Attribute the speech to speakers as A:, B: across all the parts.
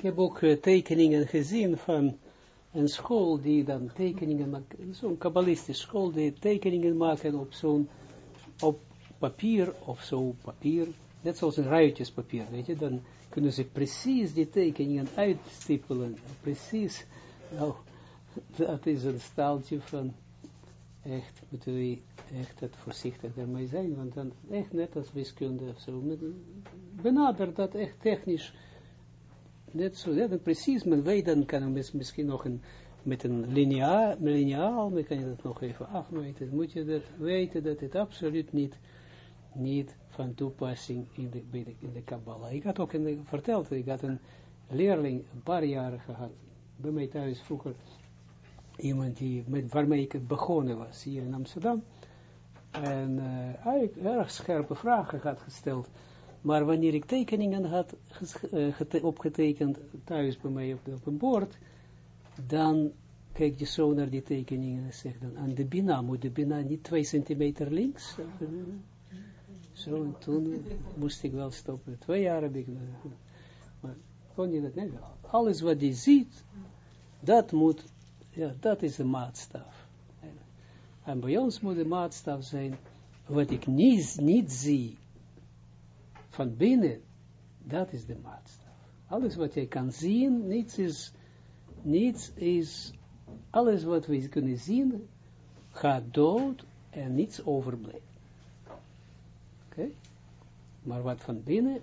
A: Ik heb ook uh, tekeningen gezien van een school die dan tekeningen maakt, zo'n kabbalistische school die tekeningen maken op zo'n, op papier of zo papier, net zoals een ruitjespapier, weet je, dan kunnen ze precies die tekeningen uitstippelen, precies, nou, dat is een staaltje van, echt, moeten we echt het voorzichtig daarmee zijn, want dan echt net als wiskunde of zo, benader dat echt technisch, net zo, ja, precies, men weet, dan kan misschien nog een, met een lineaal, lineaal, dan kan je dat nog even afmeten, moet je dat weten dat het absoluut niet, niet van toepassing in de, in de Kabbalah. Ik had ook in verteld, ik had een leerling een paar jaren gehad, bij mij thuis vroeger, iemand die, met, waarmee ik begonnen was, hier in Amsterdam, en uh, hij erg scherpe vragen had gesteld, maar wanneer ik tekeningen had uh, opgetekend thuis bij mij op, een bord, dan kijk je zo naar die tekeningen en zegt dan, aan de bina moet de bina niet twee centimeter links? Zo, en toen moest ik wel stoppen. Twee jaar heb ik, maar kon je dat niet. Alles wat je ziet, dat moet, ja, dat is de maatstaf. En bij ons moet de maatstaf zijn, wat ik niet, niet zie, van binnen, dat is de maatstaf. Alles wat je kan zien, niets is, niets is, alles wat we kunnen zien, gaat dood en niets overblijft. Oké? Maar wat van binnen,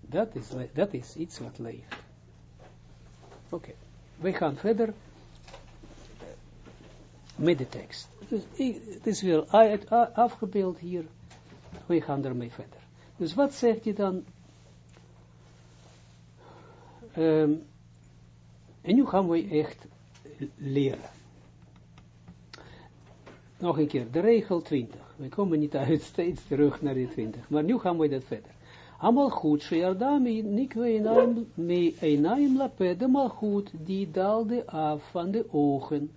A: dat is, dat is iets wat leeft. Oké, okay. we gaan verder met de tekst. Dus, het is weer afgebeeld hier, we gaan ermee verder. Dus wat zegt hij dan? Um, en nu gaan we echt leren. Nog een keer, de regel 20. We komen niet uit steeds terug naar die 20. Maar nu gaan we dat verder. Amal goed, Sheardami, me Einaim Lape, de malchut, die daalde af van de ogen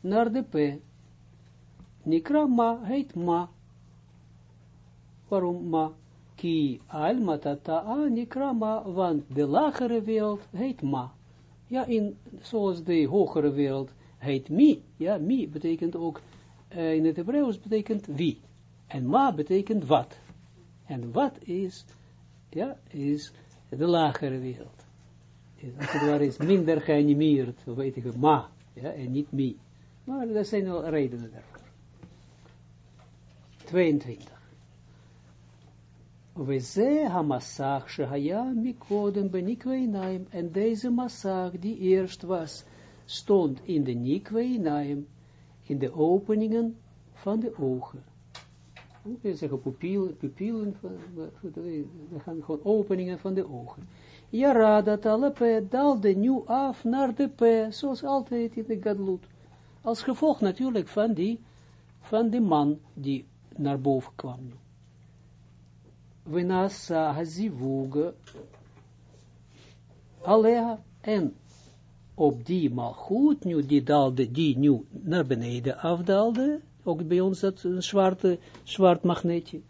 A: naar de P. Nikra ma heet ma. Waarom ma? Ki alma tata'a nikra ma, want de lagere wereld heet ma. Ja, in, zoals de hogere wereld heet mi. Ja, mi betekent ook, uh, in het Hebreeuws betekent wie. En ma betekent wat. En wat is, ja, is de lagere wereld. Als het ware is minder geanimeerd, weet ik, ma, ja, en niet mi. Maar er zijn wel redenen daarvoor. 22. We ze hamassach shehaya mikodem benikweinaim. En deze massach die eerst was, stond in de nikweinaim, in de openingen van de ogen. Je zeggen, pupillen, pupillen we gaan gewoon openingen van de ogen. Ja, dat alle p daalde nu af naar de p, zoals altijd in de gadlut. Als gevolg natuurlijk van die, van die man die naar boven kwam. Venasa hazivuge alea en op die malgoed, nu die daalde, die nu naar beneden afdaalde, ook bij ons dat zwarte, zwart magneetje,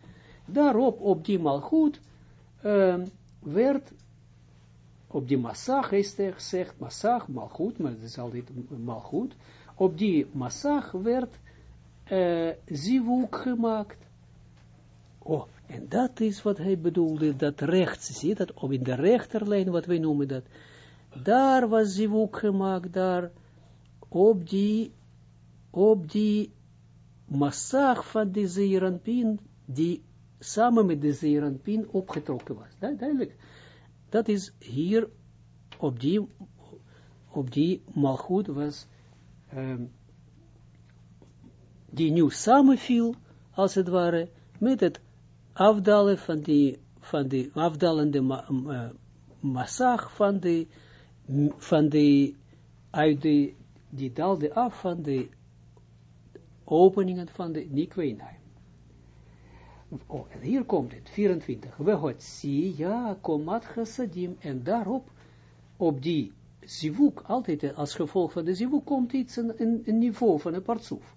A: daarop, op die malgoed, um, werd, op die massag is er gezegd, massag, malgoed, maar het is altijd malgoed, op die massag werd uh, zivuk gemaakt. Oh, en dat is wat hij bedoelde, dat rechts, zie dat, op in de rechterlijn, wat wij noemen dat, daar was zivuk gemaakt, daar, op die, op die massag van de zeeranpin, die samen met de zeeranpin opgetrokken was. Dat, duidelijk. Dat is hier, op die, op die malgoed was, um, die nu samenviel, als het ware, met het afdalen van die, van die afdalende ma, massag van de, van uit de, die daalde af van de openingen van de Nikweinaim. Oh, en hier komt het, 24. We hoort zie, ja, komat chassadim, en daarop, op die zivuk, altijd als gevolg van de zivuk, komt iets, een, een niveau van een partsoef.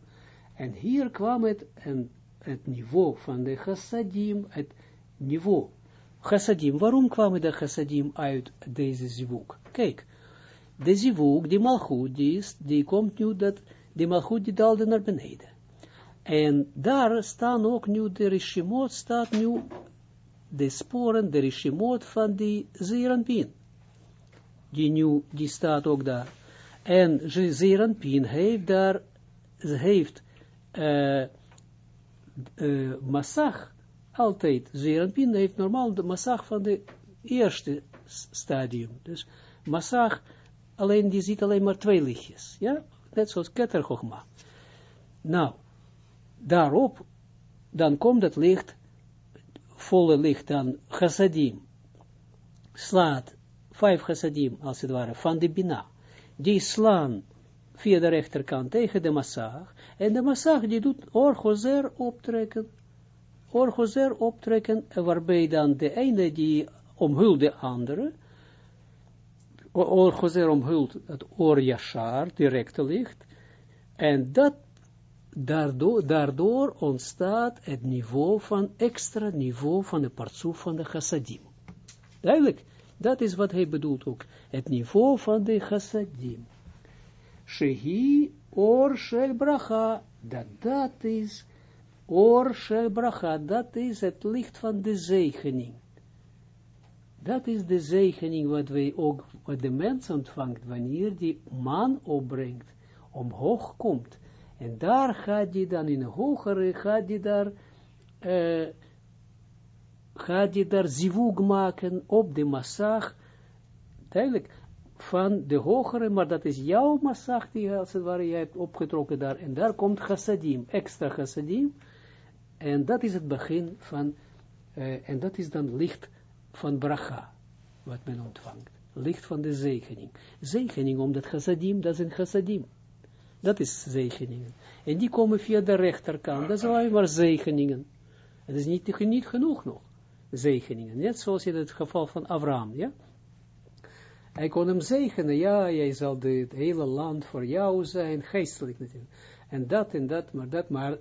A: En hier kwam het, en het niveau van de chassadim, het niveau chassadim. Waarom kwamen de chassadim uit deze zivuk? Kijk, de zivuk, die malchut, die, is, die komt nu, dat, die malchut die daalde naar beneden. En daar staan ook nu, de rishimot staat nu, de sporen, de rishimot van die Zeranpin. Die nu, die staat ook daar. En Zeranpin heeft daar, heeft uh, uh, massag, altijd, Zeranpin heeft normaal de massag van de eerste stadium. Dus massag, alleen die ziet alleen maar twee lichtjes. Ja, net zoals Kettergogma. Nou, daarop, dan komt het licht, volle licht, dan chassadim, slaat, vijf chassadim, als het ware, van de bina. Die slaan via de rechterkant tegen de massag, en de massag die doet orgozer optrekken, orgozer optrekken, waarbij dan de ene die omhult de andere, orgozer omhult het oor directe licht, en dat, daardoor, daardoor ontstaat het niveau van, extra niveau van de partsoef van de chassadim. Duidelijk, dat is wat hij bedoelt ook, het niveau van de chassadim. Shehi or shel bracha, dat dat is, or shel bracha, dat is het licht van de zegening. Dat is de zegening wat wij ook, wat de mens ontvangt, wanneer die man opbrengt, omhoog komt. En daar gaat die dan in hogere, gaat die daar, uh, gaat die daar zivug maken op de massag, duidelijk, van de hogere, maar dat is jouw massag die als het ware jij hebt opgetrokken daar, en daar komt chassadim, extra chassadim, en dat is het begin van, uh, en dat is dan licht van bracha, wat men ontvangt. Licht van de zegening. Zegening, omdat chassadim, dat is een chassadim. Dat is zegeningen. En die komen via de rechterkant. Dat is alleen maar zegeningen. Het is niet, niet genoeg nog. Zegeningen. Net zoals in het geval van Abraham. Ja? Hij kon hem zegenen. Ja, jij zal het hele land voor jou zijn. Geestelijk natuurlijk. En dat en dat, maar dat. Maar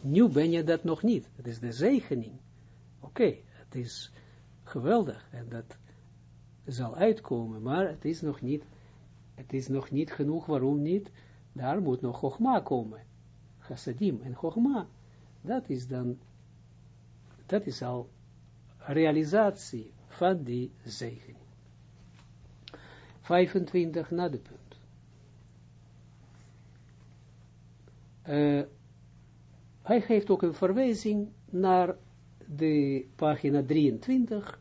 A: nu ben je dat nog niet. Het is de zegening. Oké, het is geweldig. En dat zal uitkomen. Maar het is nog niet. Het is nog niet genoeg. Waarom niet? Daar moet nog Chogma komen. Chassadim en Chogma. Dat is dan, dat is al realisatie van die zegen. 25 na de punt. Uh, hij geeft ook een verwijzing naar de pagina 23,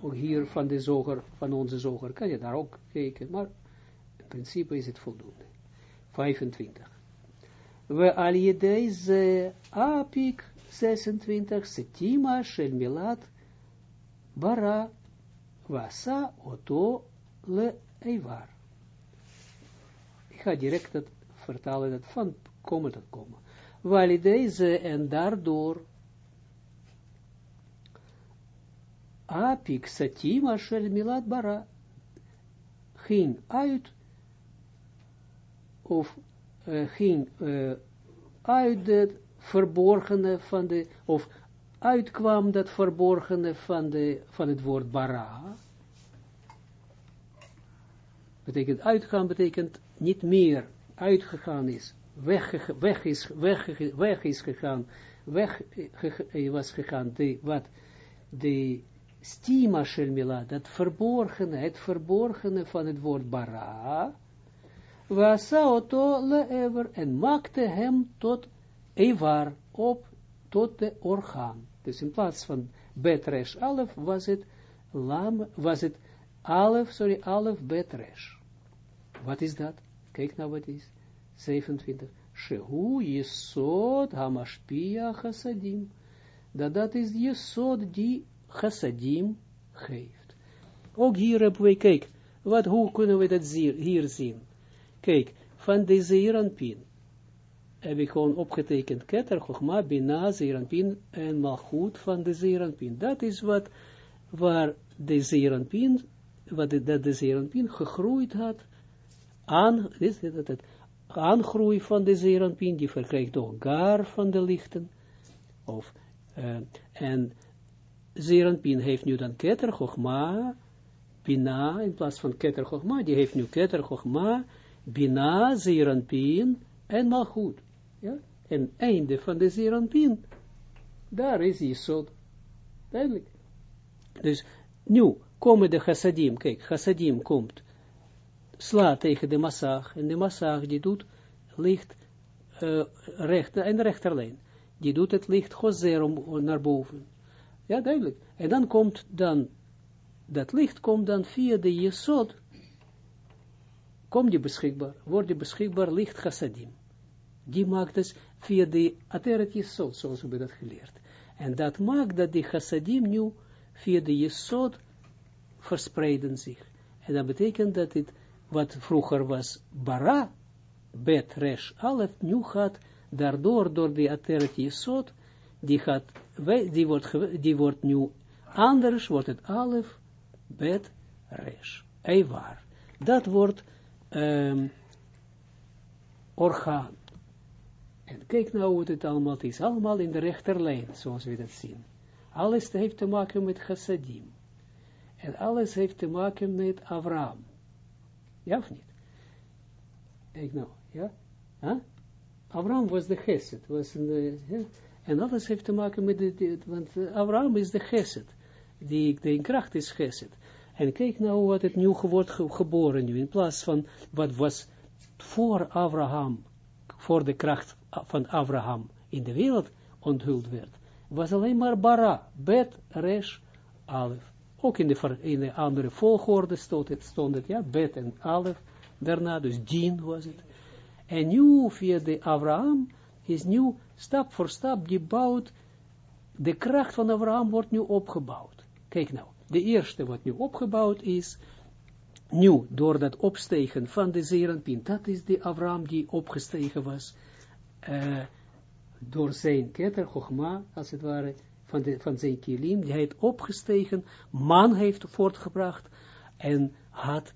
A: ook hier van de zoger, van onze zoger, kan je daar ook kijken, maar in principe is het voldoende. 25. We al ze apik 26, setima shel bara wasa oto le eivar. Ik ga direct het vertalen dat van komen tot komen. Validei ze en daardoor apik satima shel milat bara ging uit of uh, ging uh, uit het verborgene van de, of uitkwam dat verborgene van, de, van het woord bara. Betekent uitgaan, betekent niet meer uitgegaan is, weg, weg, is, weg, weg is gegaan, weg was gegaan, de, wat de stima shelmila, dat verborgene, het verborgene van het woord bara, Wasa oto lever en maakte hem tot Evar op tot de orgaan. Dus in plaats van betresh alef was het lam, was het alef, sorry, alef betresh. Wat is dat? Kijk nou wat is. 27. Shehu yesod hamashpia chassadim. Dat dat is yesod die chassadim geeft. Ook hier hebben we, kijk, wat, hoe kunnen we dat hier zien? Kijk, van de Zeeranpin heb ik gewoon opgetekend Keter, Chogma, Bina, Zeeranpin en Malchut van de Zeeranpin. Dat is wat, waar de Zeeranpin, wat de, dat de Zeeranpin gegroeid had, aan, is het, het, aangroei van de Zeeranpin, die verkrijgt ook gar van de lichten, of, uh, en Zeranpin heeft nu dan Keter Chochma, Bina, in plaats van Keter Chochma, die heeft nu Keter Chochma, Bina, Zeranpin en Malchut. Ja? En einde van de Zeranpin, daar is Jesod. Duidelijk. Dus, nu komen de chassadim, kijk, chassadim komt, slaat tegen de massag, en de massag die doet licht uh, recht, en rechterlijn. Die doet het licht gozer om naar boven. Ja, duidelijk. En dan komt dan, dat licht komt dan via de jesod, komt die beschikbaar, wordt die beschikbaar licht chassadim. Die maakt dus via de ateret jesod, zoals we hebben dat geleerd. En dat maakt dat die chassadim nu via de jesod verspreiden zich. En dat betekent dat het, wat vroeger was bara, bet, resh, alef, nu gaat daardoor, door die ateret jesod, die, gaat, die, wordt, die wordt nu anders, wordt het alef, bet, resh, eiwaar. Dat wordt um, orgaan. En kijk nou hoe het allemaal is. Allemaal in de rechterlijn, zoals we dat zien. Alles heeft te maken met chassadim. En alles heeft te maken met Abraham. Ja of niet? Kijk nou, ja? Huh? Abraham was de geset. Was een, ja? En alles heeft te maken met, de, want Abraham is de geset. Die, de kracht is geset. En kijk nou wat het nu wordt geboren nu. In plaats van wat was voor Abraham, voor de kracht van Abraham in de wereld onthuld werd, was alleen maar bara, bet, resh, alef. Ook in de, andere volgorde stond het, stond het, ja, bet en alef, daarna, dus dien was het. En nu, via de Abraham, is nu, stap voor stap, die bouwt, de kracht van Abraham wordt nu opgebouwd. Kijk nou, de eerste wat nu opgebouwd is, nu, door dat opstegen van de Zerenpin, dat is de Abraham die opgestegen was, uh, door zijn ketter, Chogma, als het ware, van, van zijn kilim, die het opgestegen, man heeft voortgebracht, en had,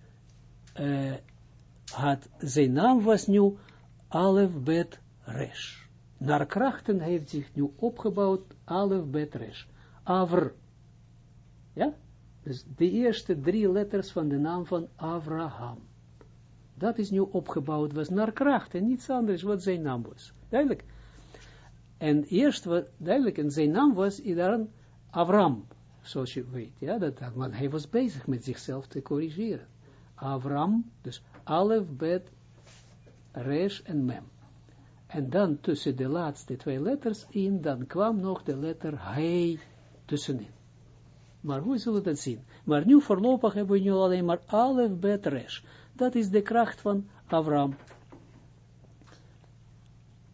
A: uh, had zijn naam was nu Alef Bet Resh. Naar krachten heeft zich nu opgebouwd Alef Bet Resh. Avr. Ja? Dus de eerste drie letters van de naam van Abraham. Dat is nu opgebouwd, was naar kracht en niets anders wat zijn naam was. Duidelijk. En eerst, wat, duidelijk, en zijn naam was dan Avram, zoals je weet. Ja, dat, want hij was bezig met zichzelf te corrigeren. Avram, dus Alef, Bet, Resh en Mem. En dan tussen de laatste twee letters in, dan kwam nog de letter He tussenin. Maar hoe zullen we dat zien? Maar nu voorlopig hebben we nu alleen maar Alef, Bet, Resh. Dat is de kracht van Avram.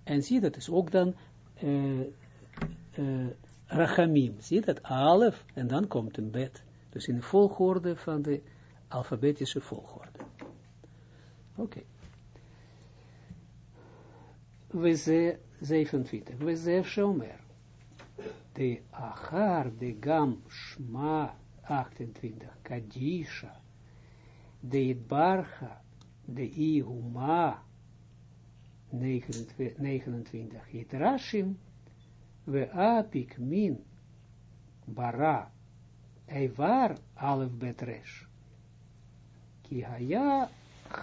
A: En zie, dat is ook dan uh, uh, Rachamim. Zie dat? Alef, en dan komt een bet. Dus in de volgorde van de alfabetische volgorde. Oké. Okay. We ze 27. We ze shomer. De achar, de gam, shma, 28. Kadisha. De barcha, de ihuma, 29. Yitrashim, we apik min, bara, eivar alef betresh. Ki haya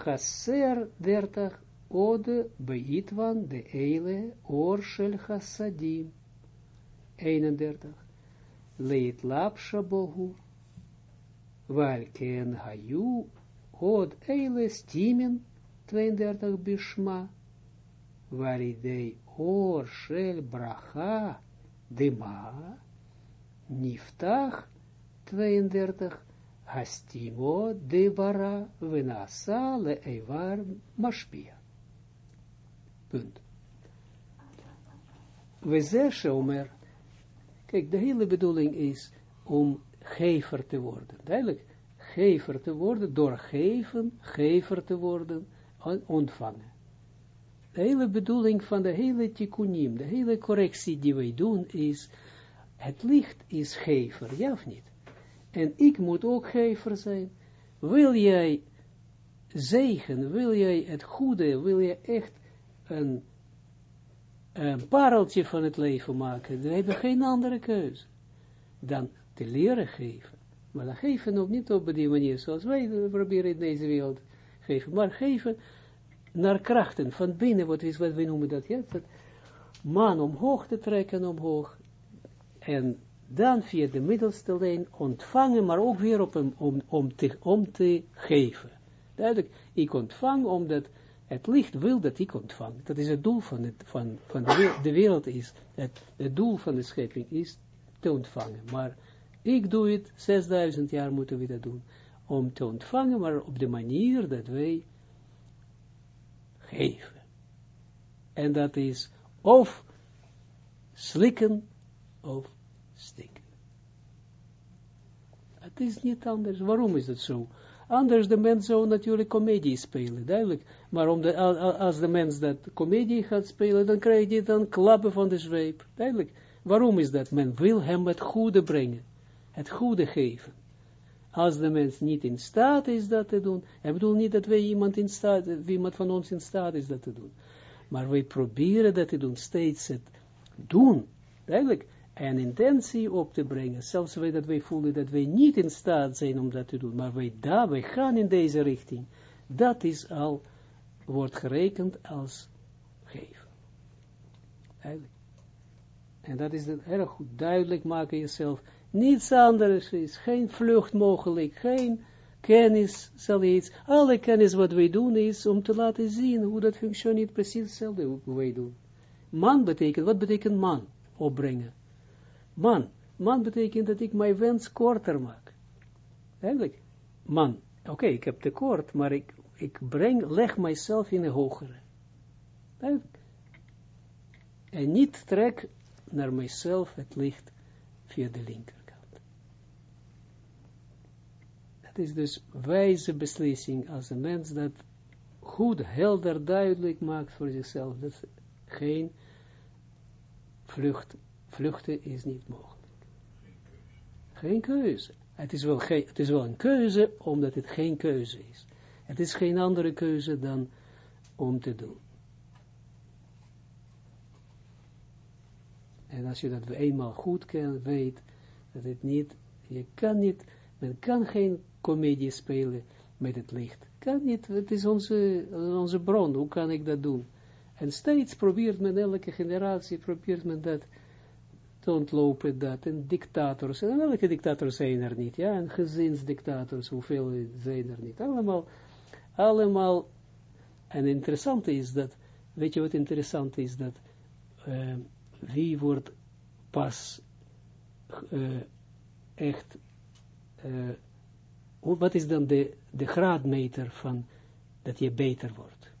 A: chaser dertach ode beitwan de eile orshel chassadim. 31. Leit lapsha bohu. Walken hayu od eile stimen 32 bishma waridei or shel bracha dema niftach 32 hastimo debara venasa le eivar mashpia. Punt. Zeggen omer, kijk, de hele bedoeling is om gever te worden. Duidelijk, gever te worden, door geven, gever te worden, ontvangen de hele bedoeling van de hele tikkunim, de hele correctie die wij doen is, het licht is gever, ja of niet? En ik moet ook gever zijn. Wil jij zegen, wil jij het goede, wil je echt een, een pareltje van het leven maken, dan heb je geen andere keuze. Dan te leren geven. Maar dan geven ook niet op die manier zoals wij proberen in deze wereld geven, maar geven naar krachten van binnen, wat is wat we noemen dat, ja, dat omhoog te trekken, omhoog, en dan via de middelste lijn ontvangen, maar ook weer op hem, om, om, te, om te geven. Duidelijk, ik ontvang omdat het licht wil dat ik ontvang. Dat is het doel van, het, van, van de, wereld, is, het doel van de schepping is te ontvangen. Maar ik doe het, 6000 jaar moeten we dat doen, om te ontvangen, maar op de manier dat wij geven. En dat is of slikken of stikken. Het is niet anders. Waarom is het zo? Anders de mens zou natuurlijk comedie spelen, duidelijk. Maar als de mens dat comedie gaat spelen, dan krijg je dan klappen van de zweep. Duidelijk. Waarom is dat? Men wil hem het goede brengen. Het goede geven. Als de mens niet in staat is dat te doen, ik bedoel niet dat wij iemand, in staat, iemand van ons in staat is dat te doen. Maar wij proberen dat te doen, steeds het doen. Duidelijk en intentie op te brengen, zelfs wij dat wij voelen dat wij niet in staat zijn om dat te doen, maar wij daar, wij gaan in deze richting, dat is al, wordt gerekend als geven. Eigenlijk. En dat is het erg goed duidelijk maken jezelf. Niets anders is, geen vlucht mogelijk, geen kennis zal iets. Alle kennis wat wij doen is om te laten zien hoe dat functioneert, precies hetzelfde hoe wij doen. Man betekent, wat betekent man? Opbrengen man. Man betekent dat ik mijn wens korter maak. Eigenlijk, man. Oké, ik heb tekort, maar ik, ik breng, leg mijzelf in een hogere. Eigenlijk. En niet trek naar mijzelf het licht via de linkerkant. Is dus wijze beslissing als een mens dat goed, helder, duidelijk maakt voor zichzelf. Dat geen vlucht Vluchten is niet mogelijk. Geen keuze. Het is, wel geen, het is wel een keuze, omdat het geen keuze is. Het is geen andere keuze dan om te doen. En als je dat eenmaal goed kent, weet, dat het niet, je kan niet, men kan geen komedie spelen met het licht. Kan niet, het is onze, onze bron, hoe kan ik dat doen? En steeds probeert men, elke generatie probeert men dat te ontlopen dat, en dictators, en welke dictators zijn er niet, ja, en gezinsdictators, hoeveel zijn er niet, allemaal, allemaal, en interessant is dat, weet je wat interessant is, dat uh, wie wordt pas uh, echt, uh, wat is dan de, de graadmeter van dat je beter wordt,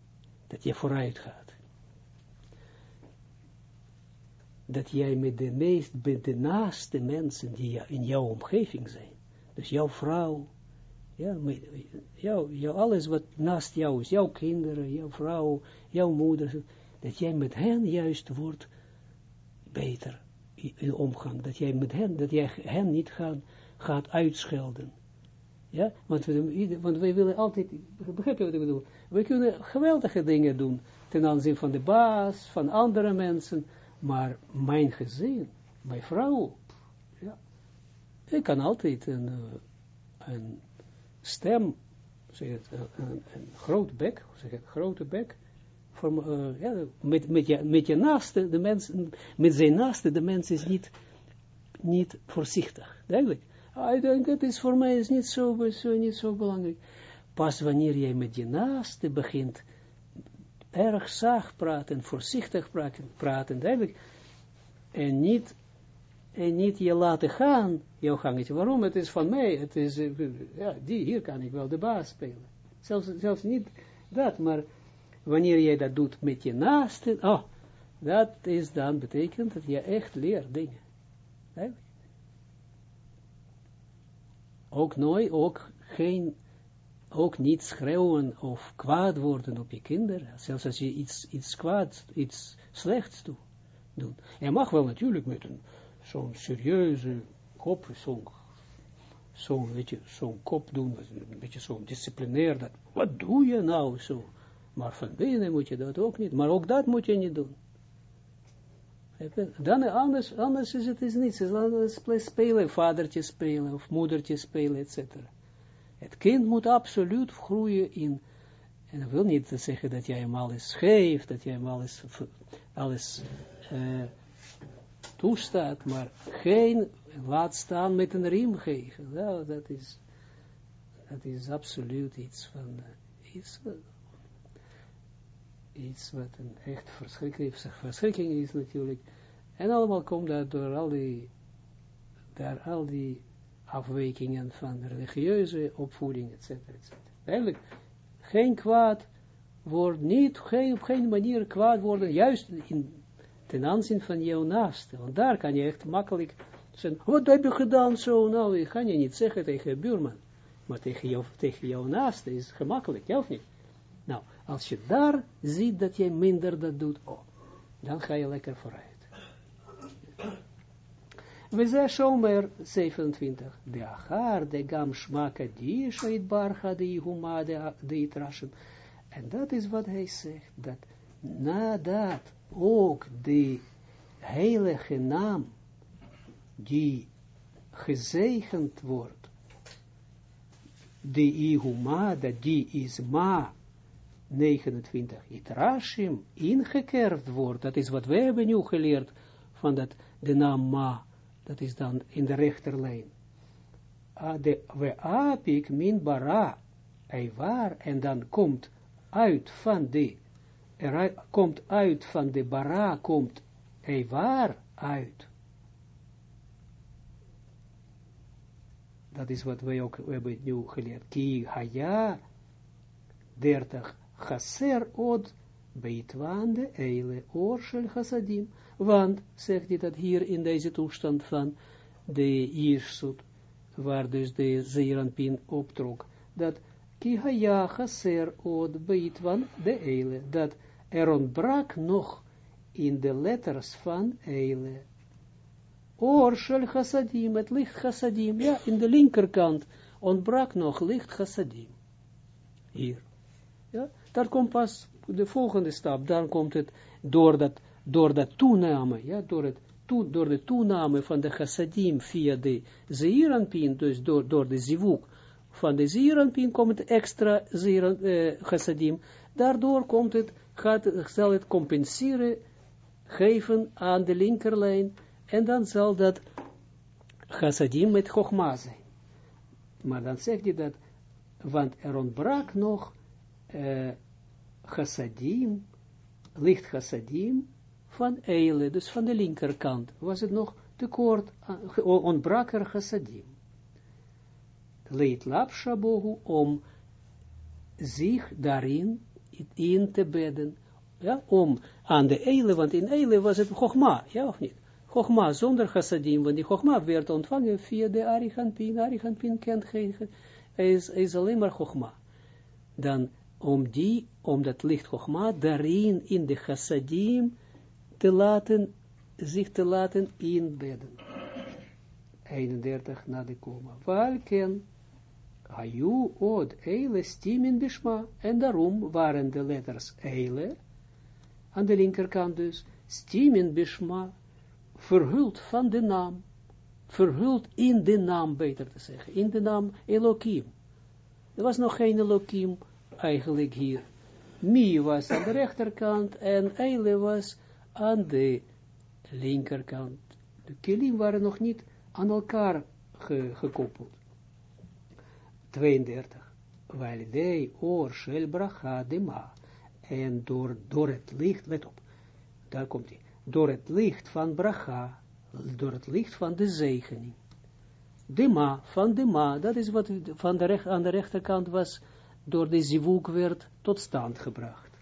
A: dat je vooruit gaat. dat jij met de meest, met de naaste mensen die in jouw omgeving zijn, dus jouw vrouw, ja, jou, jou, alles wat naast jou is, jouw kinderen, jouw vrouw, jouw moeder, dat jij met hen juist wordt beter in omgang, dat jij met hen, dat jij hen niet gaan, gaat uitschelden. Ja, want, we, want wij willen altijd, begrijp je wat ik bedoel? We kunnen geweldige dingen doen ten aanzien van de baas, van andere mensen, maar mijn gezin, mijn vrouw, ja, ik kan altijd een, eh, een stem, zeg het, een, een groot bek, zeg het, grote bek, voor, uh, ja, met, met, je, met je naaste, de mens, met zijn naaste, de mens is niet, niet voorzichtig, duidelijk. Ik denk, het is voor mij is niet zo, zo, niet zo belangrijk. Pas wanneer jij met je naaste begint, erg zacht praten, voorzichtig praten, duidelijk, en niet, en niet je laten gaan, jouw gangetje. Waarom? Het is van mij, het is, ja, die, hier kan ik wel de baas spelen. Zelfs, zelfs niet dat, maar wanneer jij dat doet met je naaste, oh, dat is dan, betekent dat je echt leert dingen. Ook nooit, ook geen ook niet schreeuwen of kwaad worden op je kinderen, zelfs als je iets, iets kwaad, iets slechts doet. Doen. Je mag wel natuurlijk met een zo'n serieuze kop, zo'n zo, weet je, zo'n kop doen, een beetje zo'n disciplineer, dat, wat doe je nou zo? Maar van binnen moet je dat ook niet, maar ook dat moet je niet doen. Dan anders, anders is het is niets. Het is spelen, vadertje spelen of moedertje spelen, etc. Het kind moet absoluut groeien in, en dat wil niet zeggen dat jij hem alles geeft, dat jij hem alles, alles uh, toestaat, maar geen laat staan met een riem geven. Nou, dat is, dat is absoluut iets van, uh, iets, uh, iets wat een echt verschrikking, verschrikking is natuurlijk. En allemaal komt dat door al die, daar al die afwijkingen van religieuze opvoeding, etc. Eigenlijk, geen kwaad wordt niet, geen, op geen manier kwaad worden, juist in, ten aanzien van jouw naaste. Want daar kan je echt makkelijk zeggen, wat heb je gedaan zo? Nou, ik kan je niet zeggen tegen je buurman. Maar tegen, jou, tegen jouw naaste is het gemakkelijk, ja of niet? Als je daar ziet dat jij minder dat doet, oh, dan ga je lekker vooruit. We zijn zomer 27. De achar, de gam shmaka die shait barcha de ihuma de itrashim. En dat is wat hij zegt, dat nadat ook de heilige naam, die gezegend wordt, de ihuma, die is ma, 29, itrashim, ingekerfd wordt, dat is wat wij hebben nu geleerd, van dat, de naam ma, dat is dan in de rechterlijn. De, we apik min bara, waar, en dan komt uit van de, er komt uit van de bara, komt waar uit. Dat is wat wij ook hebben nu geleerd. Ki haya, 30, chaser od, beitwande eile, orshel chasadim. Want, zegt hij dat hier in deze toestand van de Jirsut, waar dus de Zeeranpin optrok, dat Kihaya Chaser od van de Eile, dat er ontbrak nog in de letters van Eile. Orshel Chassadim, het licht Chassadim, ja, in de linkerkant ontbrak nog licht Chassadim. Hier. Ja, daar komt pas de volgende stap, dan komt het door dat door de toename, ja, door, het, to, door de toename van de chassadim via de zeeranpin, dus door, door de zivuk van de zeeranpin komt extra zeeran, eh, chassadim, daardoor komt het, gaat, zal het compenseren, geven aan de linkerlijn, en dan zal dat chassadim met chogma zijn. Maar dan zegt hij dat, want er ontbrak nog uh, chassadim, licht chassadim, van Eile, dus van de linkerkant, was het nog tekort, ontbrak er chassadim. Leed lapshabohu om zich daarin in te bedden, ja, om aan de Eile, want in Eile was het Chogma, ja of niet? Chogma zonder chassadim, want die Chogma werd ontvangen via de Ariganpin, Ariganpin kent geen, is alleen maar Chogma. Dan om die, om dat licht Chogma daarin in de chassadim, te laten, zich te laten inbedden. 31 na de koma. Walken, Ayu od eile stimin bishma. En daarom waren de letters eile, aan de linkerkant dus, stimin bishma, verhuld van de naam, verhuld in de naam, beter te zeggen, in de naam Elohim. Er was nog geen Elohim eigenlijk hier. Mi was aan de rechterkant en eile was aan de linkerkant. De kilim waren nog niet aan elkaar gekoppeld. 32. Walidei or shel bracha ma. En door, door het licht, let op, daar komt hij, door het licht van bracha, door het licht van de zegening. De ma, van de ma, dat is wat van de recht, aan de rechterkant was, door de zivuk werd tot stand gebracht.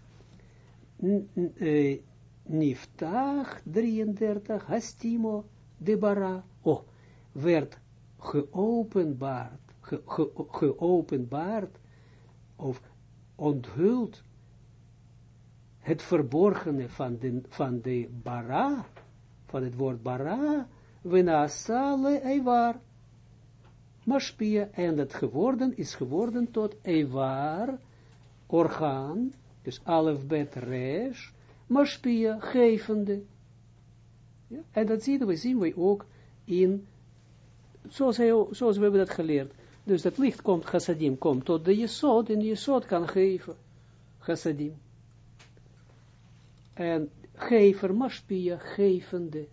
A: Eh, Niftach 33, Hastimo de Bara, oh, werd geopenbaard, ge, ge, geopenbaard, of onthuld, het verborgene van de, van de Bara, van het woord Bara, Venasale Eivar, Maspia, en dat geworden is geworden tot Eivar, orgaan, dus Alef Bet Resh, gevende. Ja? En dat zien we, zien we ook in, zoals we hebben dat geleerd. Dus dat licht komt, chassadim, komt tot de jesod, en de jesod kan geven, chassadim. En gever, maspia, gevende.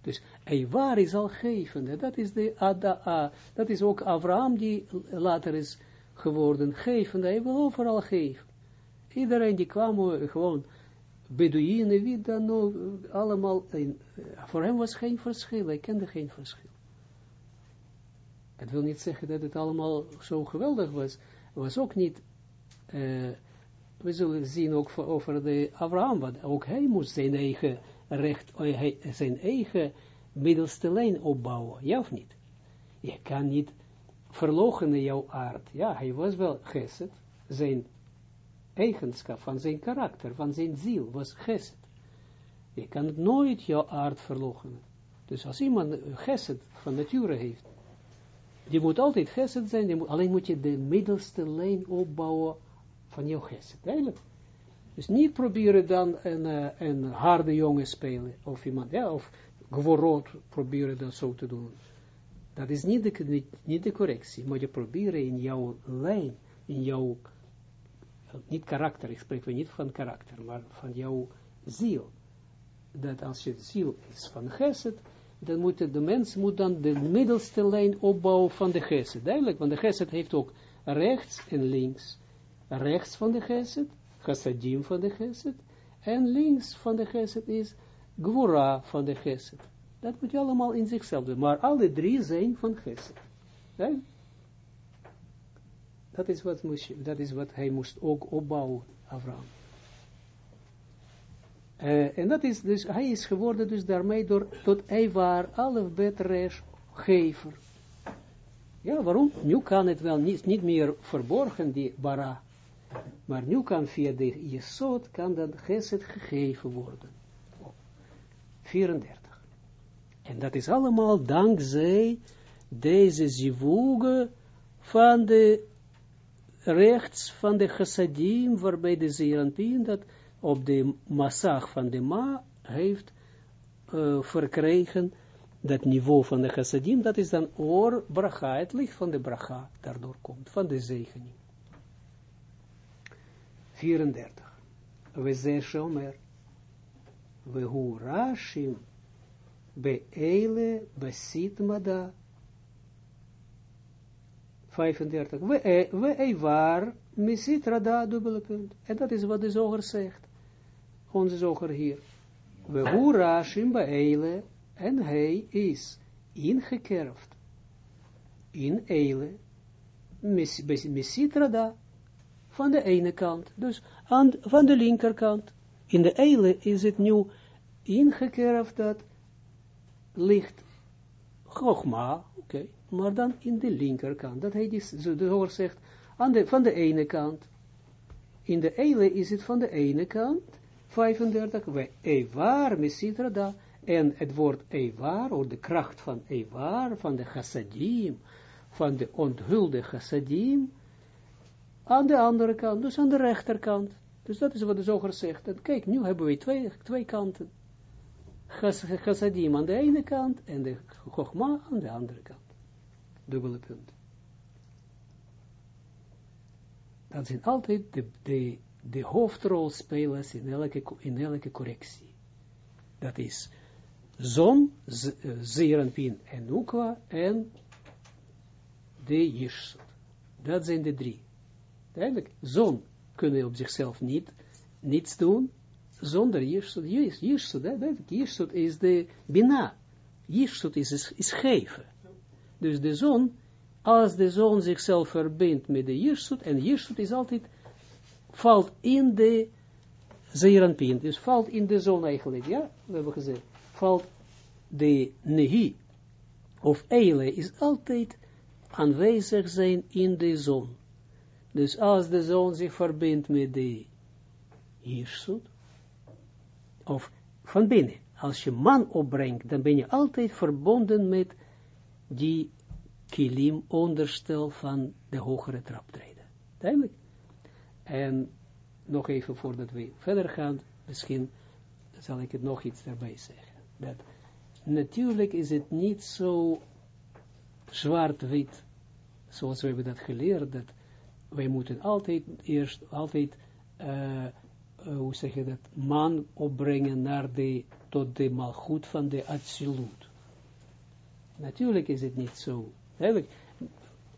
A: Dus waar is al gevende, dat is de Ada, dat is ook Abraham die later is geworden, gevende, hij wil overal geven. Iedereen die kwam eh, gewoon, Bedouinen, wie dan ook, allemaal, voor hem was geen verschil, hij kende geen verschil. Het wil niet zeggen dat het allemaal zo geweldig was. Het was ook niet, uh, we zullen zien ook voor, over de Abraham, want ook hij moest zijn eigen recht, zijn eigen middelste lijn opbouwen, ja of niet? Je kan niet verloochenen jouw aard. Ja, hij was wel geset, zijn eigenschap van zijn karakter, van zijn ziel, was geset. Je kan nooit jouw aard verloochenen. Dus als iemand geset van nature heeft, die moet altijd geset zijn, alleen moet je de middelste lijn opbouwen van jouw geset, eigenlijk. Dus niet proberen dan een, uh, een harde jongen spelen, of iemand, ja, of gewoon proberen dat zo te doen. Dat is niet de, niet, de correctie, maar je proberen in jouw lijn, in jouw, niet karakter, ik spreek niet van karakter, maar van jouw ziel. Dat als je ziel is van geset, dan moet de mens moet dan de middelste lijn opbouwen van de geset. Duidelijk, want de geset heeft ook rechts en links. Rechts van de geset, chassadim van de geset, en links van de geset is gwora van de geset. Dat moet je allemaal in zichzelf doen. Maar alle drie zijn van geset. Dat is wat, moest dat is wat hij moest ook opbouwen, Abraham. Uh, en dat is dus, hij is geworden dus daarmee door, tot Eivar, alle resh, gever. Ja, waarom? Nu kan het wel niet, niet meer verborgen, die bara. Maar nu kan via de Jesod, kan dat geset gegeven worden. 34. En dat is allemaal dankzij deze zivuge van de rechts van de chassadim, waarbij de zeeranpien dat op de massag van de ma heeft uh, verkregen, dat niveau van de chassadim, dat is dan oor bracha, licht van de bracha, daardoor komt, van de zegening. 34. We zeggen shomer, we hu rashim, be eile, besit mada, 35. We, e, we evar, misit rada, dubbele punt. En dat is wat de zoger zegt onze zoger hier. We hu rashim eile, en hij is ingekerfd in eile, misitrada, van de ene kant, dus aan, van de linkerkant. In de eile is het nu ingekerfd dat licht, Chogma, oké, maar dan in de linkerkant, dat hij die, de hoor zegt, aan de, van de ene kant. In de eile is het van de ene kant, 35, we evar mesitrada, en het woord evar, of de kracht van evar, van de chassadim, van de onthulde chassadim, aan de andere kant, dus aan de rechterkant. Dus dat is wat de zoger zegt. En kijk, nu hebben we twee, twee kanten. Chassadim aan de ene kant, en de chogma aan de andere kant. Dubbele punt. Dat zijn altijd de, de de hoofdrolspelers in elke, in elke correctie. Dat is zon, eh, zeeranpin en nukwa en de jirsut. Dat zijn de drie. Eigenlijk, zon kunnen op zichzelf niet, niets doen, zonder jirsut. Jirsut, jirsut is de bina. Jirsut is, is, is geven. Dus de zon, als de zon zichzelf verbindt met de jirsut, en jirsut is altijd valt in de zeeranpien, dus valt in de zon eigenlijk, ja, we hebben gezegd, valt de nehi, of eile, is altijd aanwezig zijn in de zon. Dus als de zon zich verbindt met de Jirsut, of van binnen, als je man opbrengt, dan ben je altijd verbonden met die kilim onderstel van de hogere traptreden. Duidelijk? En nog even voordat we verder gaan, misschien zal ik het nog iets daarbij zeggen. Dat natuurlijk is het niet zo zwart-wit, zoals we hebben dat geleerd, dat wij moeten altijd eerst, altijd, uh, hoe zeg je dat, man opbrengen naar de, tot de malgoed van de absolute. Natuurlijk is het niet zo.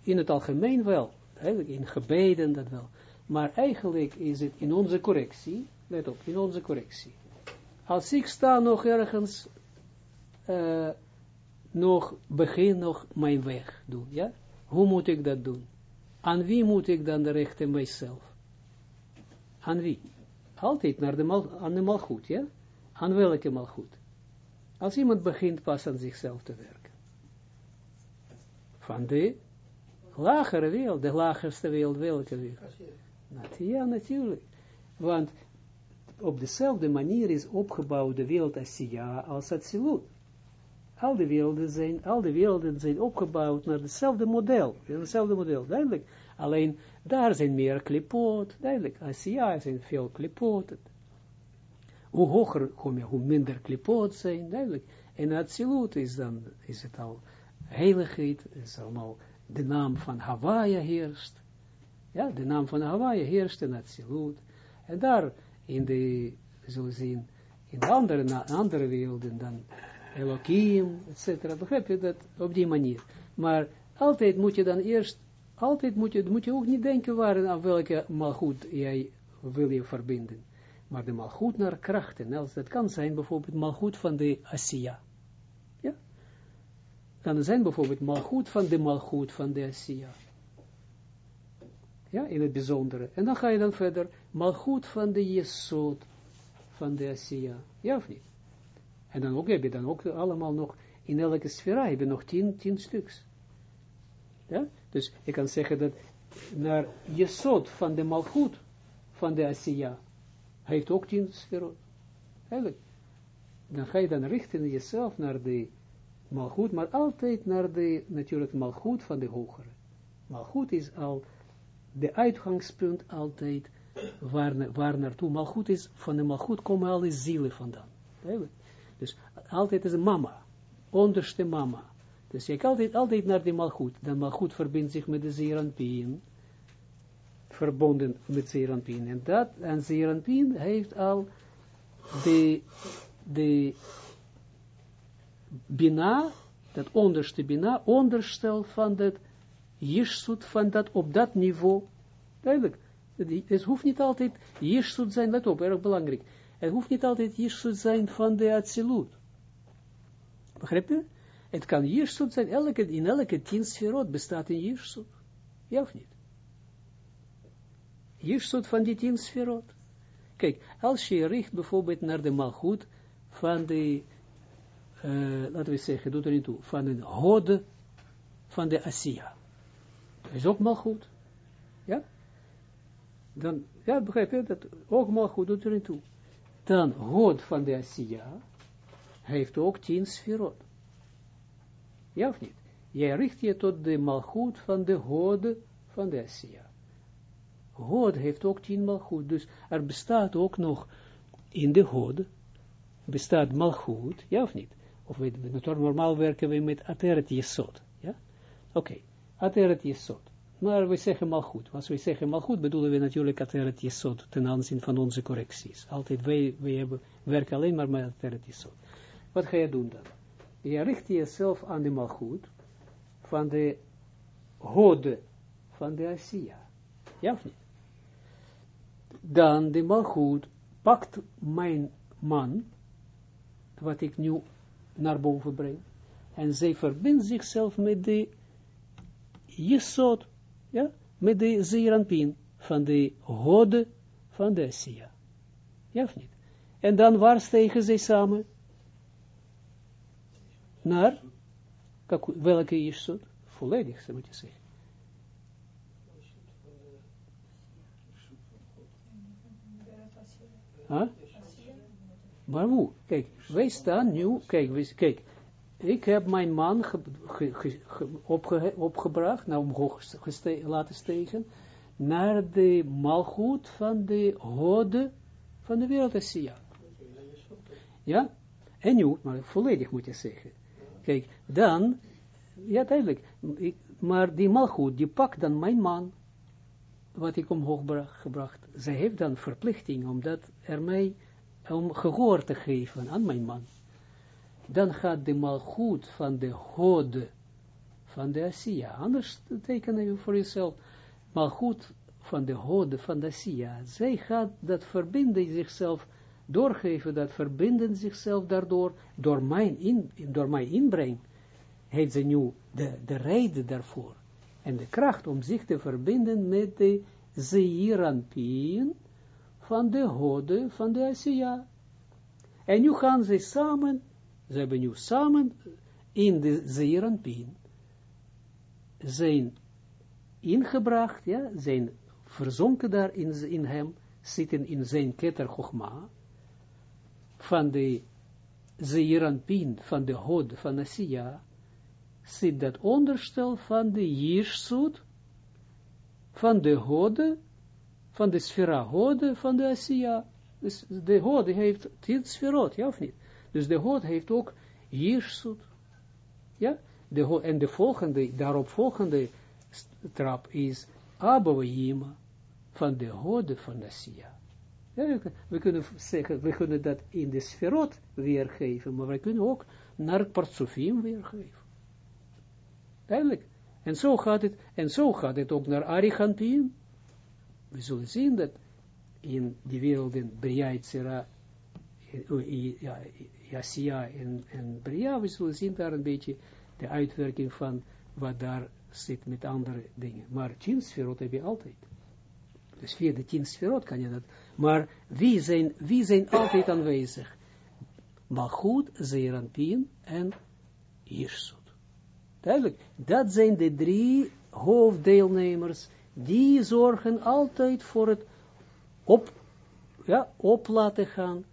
A: In het algemeen wel. Eigenlijk in gebeden dat wel. Maar eigenlijk is het in onze correctie, let op, in onze correctie. Als ik sta nog ergens, uh, nog begin nog mijn weg doen, ja? Hoe moet ik dat doen? Aan wie moet ik dan de richten mijzelf? Aan wie? Altijd naar de mal, aan de malgoed, ja? Aan welke malgoed? Als iemand begint pas aan zichzelf te werken. Van de lagere wereld, de lagerste wereld, welke wereld? Ja, natuurlijk. Want op dezelfde manier is opgebouwd de wereld Asiya als Atsilut. Al de werelden zijn, al de werelden zijn opgebouwd naar hetzelfde model. Hetzelfde model, duidelijk. Alleen, daar zijn meer klipot, duidelijk. Asiya zijn veel klipot. Hoe hoger kom je, hoe minder klipot zijn, duidelijk. En Atsilut is dan, is het al heiligheid, is allemaal de naam van Hawaii heerst. Ja, de naam van Hawaii heerst in Atsilut. En daar, in de, zullen zien, in de andere, andere werelden dan Elohim, etc. Begrijp je dat op die manier? Maar altijd moet je dan eerst, altijd moet je, moet je ook niet denken waar aan welke malgoed jij wil je verbinden. Maar de malgoed naar krachten, als dat kan zijn bijvoorbeeld malgoed van de Asiya. Ja? Kan zijn bijvoorbeeld malgoed van de malgoed van de Asiya. Ja, in het bijzondere. En dan ga je dan verder, malgoed van de Jesod van de Asiya. Ja of niet? En dan ook heb je dan ook allemaal nog, in elke sfera heb je nog tien, tien stuks. Ja? Dus ik kan zeggen dat naar Jesod van de malgoed van de Asiya, heeft ook tien sferot. Eigenlijk. Dan ga je dan richten jezelf naar de malgoed, maar altijd naar de, natuurlijk, malgoed van de hogere. Malgoed is al de uitgangspunt altijd waar, waar naartoe malgoed is, van de malgoed komen alle zielen vandaan. Eigenlijk. Dus altijd is mama, onderste mama. Dus je kijkt altijd, altijd naar die malgoed. Dan malgoed verbindt zich met de zeeranpien, verbonden met zeeranpien. En dat, en zeeranpien heeft al de, de bina, dat onderste bina, onderstel van dat jirsut, van dat op dat niveau. Duidelijk. Het hoeft niet altijd jirsut zijn, let op, erg belangrijk. Het hoeft niet altijd Jirsut zijn van de Atsilut. Begrijp je? Het kan Jirsut zijn, elke, in elke tien sferot bestaat een Jirsut. Ja of niet? Jirsut van die tien sferot. Kijk, als je richt bijvoorbeeld naar de malgoed van de, uh, laten we zeggen, doet er niet toe, van een hode van de Asiya. Dat is ook malgoed. Ja? Dan, ja, begrijp je, dat ook malgoed doet er niet toe dan God van de Asiya heeft ook tien sferot. Ja of niet? Jij richt je tot de malgoed van de God van de Asiya. God heeft ook tien malgoed, dus er bestaat ook nog in de God, bestaat malgoed, ja of niet? Of we, normaal werken we met ateret ja? Oké, okay. ateret. Maar we zeggen mal goed. Als we zeggen mal goed, bedoelen we natuurlijk ateret jesod ten aanzien van onze correcties. Altijd, wij, wij hebben, werken alleen maar met ateret jesod. Wat ga je doen dan? Je richt jezelf aan de malgoed van de hode van de Asiya. Ja of niet? Dan de malgoed pakt mijn man, wat ik nu naar boven breng, en zij verbindt zichzelf met de jesod ja, met de zeeranpien van de hode van de Sia. Ja of niet? En dan waar stegen zij samen? Naar welke Jesod? Volledig, zou je zeggen. Huh? Maar hoe? Kijk, wij staan nu, kijk, wij, kijk, ik heb mijn man opgebracht, nou omhoog laten stegen, naar de malgoed van de hode van de wereld Ja? En nu, maar volledig moet je zeggen. Kijk, dan, ja duidelijk, maar die malgoed, die pakt dan mijn man, wat ik omhoog gebracht. Zij heeft dan verplichting om dat ermee, om gehoor te geven aan mijn man. Dan gaat de malgoed van de hode, van de Asiya, anders tekenen je voor jezelf, malgoed van de hode van de Asiya, zij gaat dat verbinden zichzelf, doorgeven, dat verbinden zichzelf daardoor, door mijn, in, door mijn inbreng, heeft ze nu de, de reden daarvoor. En de kracht om zich te verbinden met de Zeeranpien van de Hode van de Asiya. En nu gaan ze samen, ze hebben nu samen in de Zeeranpien zijn ingebracht, ja, zijn verzonken daar in, in hem, zitten in zijn keter Chogma, van de Zeeranpien, van de Hode van Asiya, zit dat onderstel van de Jirsut, van de Hode, van de sfera Hode, van de Asiya. Dus de Hode heeft tien sferot, ja of niet? Dus de Hode heeft ook Jirsut. Ja? De, en de volgende, daarop volgende trap is Abouhima van de Hode van Asiya. Ja, we kunnen zeggen, we kunnen dat in de sferot weergeven, maar we kunnen ook naar Partsofim weergeven. Duidelijk. En zo gaat het, en zo gaat het ook naar Arigantin. We zullen zien dat in die werelden Bria, Itzera, Yasia en, en Bria, we zullen zien daar een beetje de uitwerking van wat daar zit met andere dingen. Maar tien sferot heb je altijd. Dus via de tien sferot kan je dat. Maar wie zijn, wie zijn altijd aanwezig? Malchut, Zeranpien en Jirsut. Duidelijk, dat zijn de drie hoofddeelnemers, die zorgen altijd voor het op, ja, op laten gaan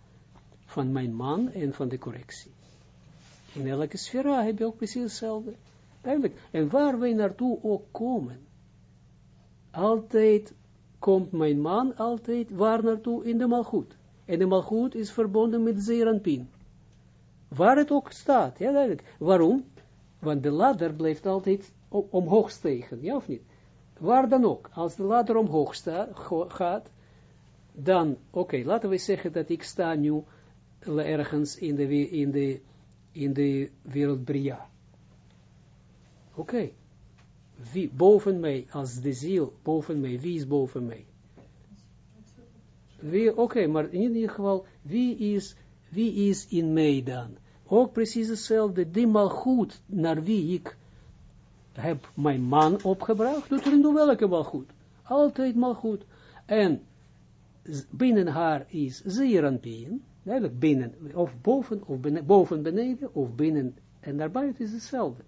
A: van mijn man en van de correctie. In elke sfera heb je ook precies hetzelfde. En waar wij naartoe ook komen, altijd komt mijn man altijd waar naartoe in de malgoed. En de malgoed is verbonden met zeeranpin. Waar het ook staat, ja duidelijk. Waarom? Want de ladder blijft altijd omhoog stegen, ja of niet? Waar dan ook, als de ladder omhoog gaat, dan, oké, laten we zeggen dat ik sta nu ergens in de, in de, in de wereld Bria. Oké, wie boven mij, als de ziel boven mij, wie is boven mij? Oké, maar in ieder geval, wie is, wie is in mij dan? Ook precies hetzelfde, die goed naar wie ik heb mijn man opgebracht, doet er in welke malgoed. Altijd goed. En binnen haar is zeeranpien, eigenlijk binnen, of boven, of beneden, boven beneden, of binnen en naar buiten is hetzelfde.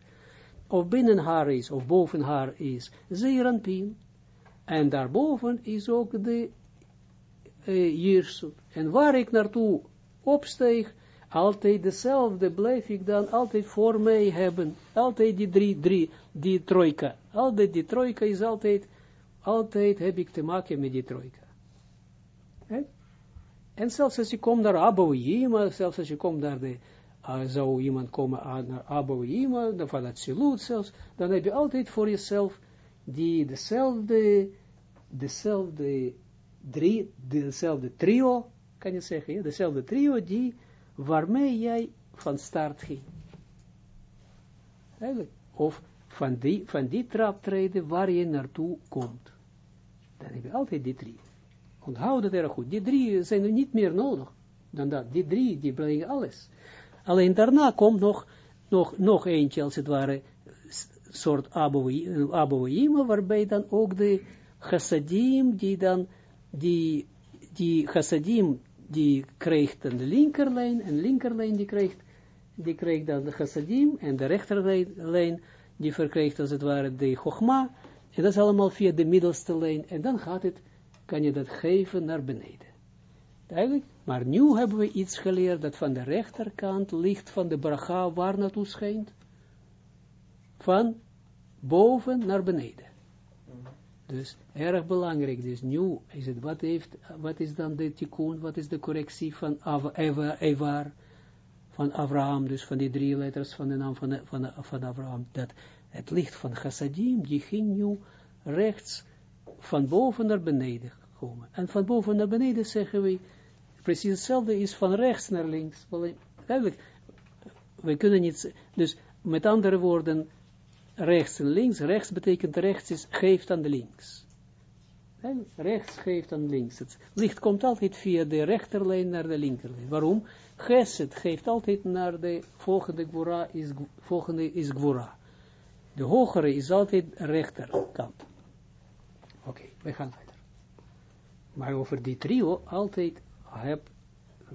A: Of binnen haar is, of boven haar is zeeranpien, en daarboven is ook de uh, En waar ik naartoe opsteeg, altijd dezelfde blijf ik dan altijd voor mij hebben. Altijd die drie, drie, die trojka. Altijd die trojka is altijd, altijd heb ik te maken met die trojka. En zelfs als je komt naar Abouhima, zelfs als je komt naar de, uh, zou iemand komen naar Abouhima, van het Silut zelfs, dan heb je altijd voor jezelf die dezelfde, dezelfde drie, dezelfde trio, kan je zeggen, ja, dezelfde trio die waarmee jij van start ging. Eigenlijk. Of van die, van die traptreden waar je naartoe komt. Dan heb je altijd die drie. Onthoud het erg goed. Die drie zijn er niet meer nodig dan dat. Die drie, die brengen alles. Alleen daarna komt nog, nog, nog eentje, als het ware, soort Abouima, waarbij dan ook de chassadim, die dan, die, die chassadim, die krijgt dan de linkerlijn, en de linkerlijn die krijgt, die krijgt dan de chassadim, en de rechterlijn, die verkrijgt als het ware de chogma, en dat is allemaal via de middelste lijn, en dan gaat het, kan je dat geven naar beneden. Duidelijk? Maar nu hebben we iets geleerd, dat van de rechterkant licht van de bracha waar naartoe schijnt, van boven naar beneden. Dus erg belangrijk. Dus nu is het, wat, heeft, wat is dan de tikkun, wat is de correctie van Evar, van Abraham, dus van die drie letters van de naam van, van, van Abraham, dat het licht van chassadim, die ging nu rechts van boven naar beneden komen. En van boven naar beneden zeggen we, precies hetzelfde is van rechts naar links. Eigenlijk, we kunnen niet, dus met andere woorden, rechts en links, rechts betekent rechts is, geeft aan de links. En rechts geeft aan links. Het licht komt altijd via de rechterlijn naar de linkerlijn. Waarom? Geset geeft altijd naar de volgende gwora is, volgende is gwora. De hogere is altijd rechterkant. Oké, we gaan verder. Maar over die trio, altijd, heb,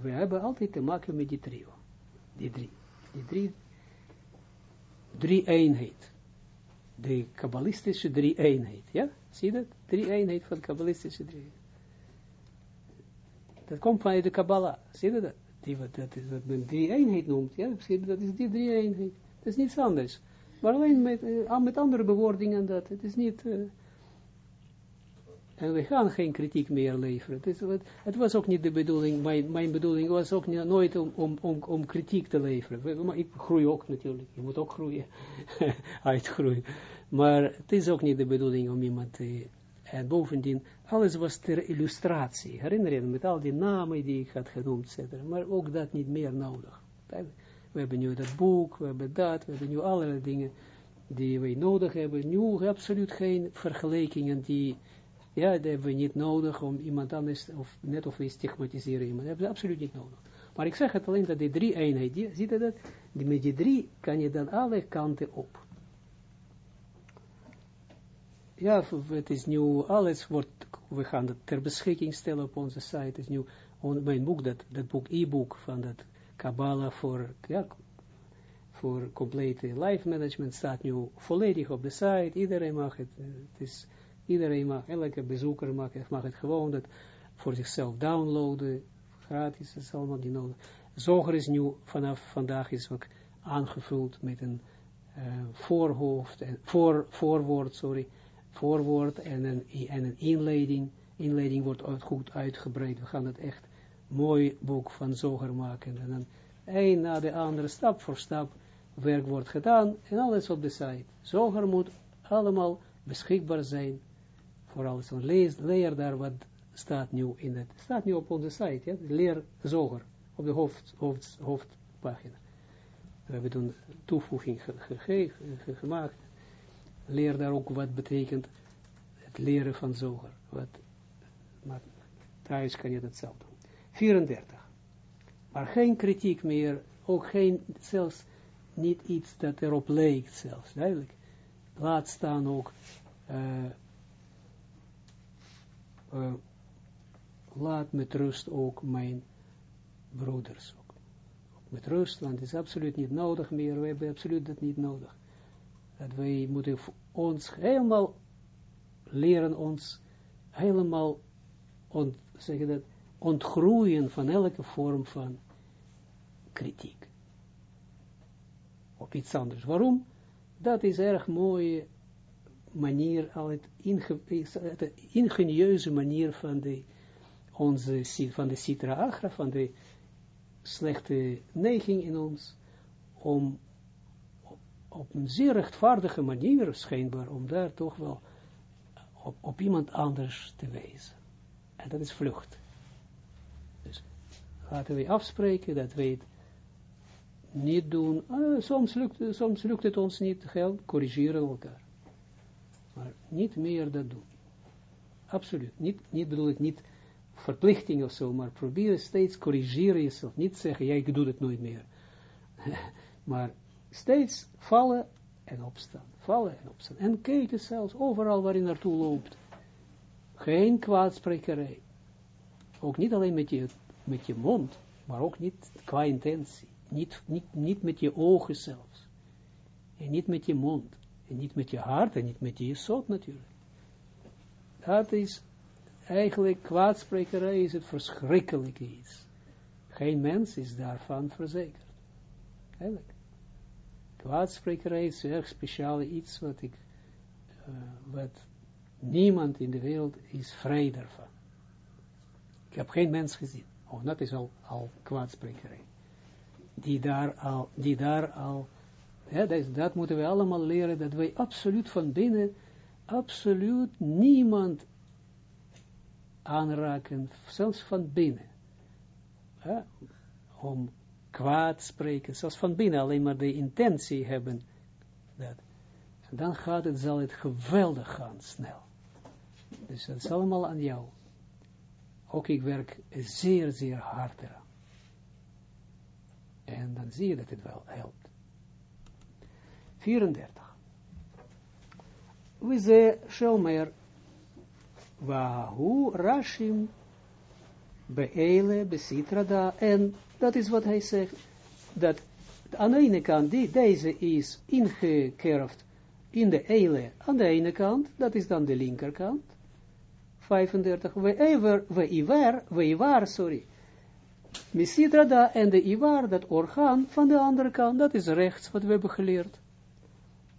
A: we hebben altijd te maken met die trio. Die drie. Die drie, drie eenheid. De kabbalistische drie eenheid. Ja, zie je dat? Drie eenheid van de kabbalistische drie Dat komt vanuit de Kabbalah. Zie je dat? Die, dat is wat men drie eenheid noemt. Ja, dat is die drie eenheid. Dat is niets anders. Maar alleen met, uh, met andere bewoordingen dat. Het is niet... Uh, en we gaan geen kritiek meer leveren. Is, het, was ook niet de bedoeling, mijn, mijn bedoeling was ook niet, nooit om, om, om, om kritiek te leveren. Maar ik groei ook natuurlijk, je moet ook groeien, uitgroeien. Maar het is ook niet de bedoeling om iemand te... En bovendien, alles was ter illustratie. Herinner je met al die namen die ik had genoemd, etc. Maar ook dat niet meer nodig. We hebben nu dat boek, we hebben dat, we hebben nu allerlei dingen die wij nodig hebben. Nu absoluut geen vergelijkingen die ja, dat hebben we niet nodig om iemand anders, of net of we stigmatiseren iemand. Dat hebben we absoluut niet nodig. Maar ik zeg het alleen dat die drie eenheid, ziet je dat? Die, met die drie kan je dan alle kanten op. Ja, het is nu, alles wordt, we gaan het ter beschikking stellen op onze site. Het is nu, mijn boek, dat, dat boek, e-book van dat Kabbalah voor, ja, voor complete life management staat nu volledig op de site. Iedereen mag het, het is Iedereen mag, elke bezoeker mag, mag het gewoon dat voor zichzelf downloaden. Gratis is allemaal niet nodig. Zoger is nu, vanaf vandaag is ook aangevuld met een uh, voorhoofd, en, voor, voorwoord, sorry, voorwoord en een, en een inleiding. Inleiding wordt goed uitgebreid. We gaan het echt mooi boek van Zoger maken. En dan een na de andere, stap voor stap, werk wordt gedaan en alles op de site. Zoger moet allemaal beschikbaar zijn vooral zo'n leer daar wat staat nu in het, staat nu op onze site, ja, leer zoger, op de hoofd, hoofd, hoofdpagina. We hebben toen toevoeging gemaakt, leer daar ook wat betekent het leren van zoger, wat, maar thuis kan je dat zelf doen. 34. Maar geen kritiek meer, ook geen, zelfs niet iets dat erop lijkt zelfs, duidelijk. Laat staan ook, uh, uh, laat met rust ook mijn broeders. Ook. Met rust, want het is absoluut niet nodig meer, we hebben absoluut dat niet nodig. Dat wij moeten ons helemaal leren ons helemaal ont, dat, ontgroeien van elke vorm van kritiek. Op iets anders. Waarom? Dat is erg mooi manier, al het de ingenieuze manier van de, onze, van de Sitra Agra, van de slechte neiging in ons, om op een zeer rechtvaardige manier, schijnbaar, om daar toch wel op, iemand anders te wijzen. En dat is vlucht. Dus laten we afspreken dat wij het niet doen. Ah, soms, lukt, soms lukt het ons niet, geld, corrigeren elkaar. Maar niet meer dat doen. Absoluut. Niet, niet bedoel ik niet verplichting of zo, maar probeer steeds corrigeren jezelf. Niet zeggen, ja, ik doe het nooit meer. maar steeds vallen en opstaan. Vallen en opstaan. En kijken zelfs overal waar je naartoe loopt. Geen kwaadsprekerij. Ook niet alleen met je, met je mond, maar ook niet qua intentie. Niet, niet, niet met je ogen zelfs. En niet met je mond. En niet met je hart en niet met je zot natuurlijk. Dat is eigenlijk kwaadsprekerij is het verschrikkelijke iets. Geen mens is daarvan verzekerd. Eigenlijk. Kwaadsprekerij is erg speciaal iets wat ik, uh, wat niemand in de wereld is vrij daarvan. Ik heb geen mens gezien. Oh, dat is al, al kwaadsprekerij. die daar al, die daar al, dat, moeten we allemaal leren, dat wij absoluut van binnen, absoluut niemand aanraken, zelfs van binnen. Om kwaad spreken, zelfs van binnen alleen maar de intentie hebben. Dat. En dan gaat het, zal het geweldig gaan, snel. Dus dat is allemaal aan jou. Ook ik werk zeer, zeer hard eraan. En dan zie je dat het wel helpt. 34. We ze shomer Wahu Rashim Beele Besitrada. En dat is wat hij zegt. Dat aan de ene kant, die, deze is ingekerfd in de eile aan de ene kant, dat is dan de linkerkant. 35. We ever, we ivar, we ivar, sorry. Misitrada en de ivar, dat orgaan van de andere kant, dat is rechts wat we hebben geleerd.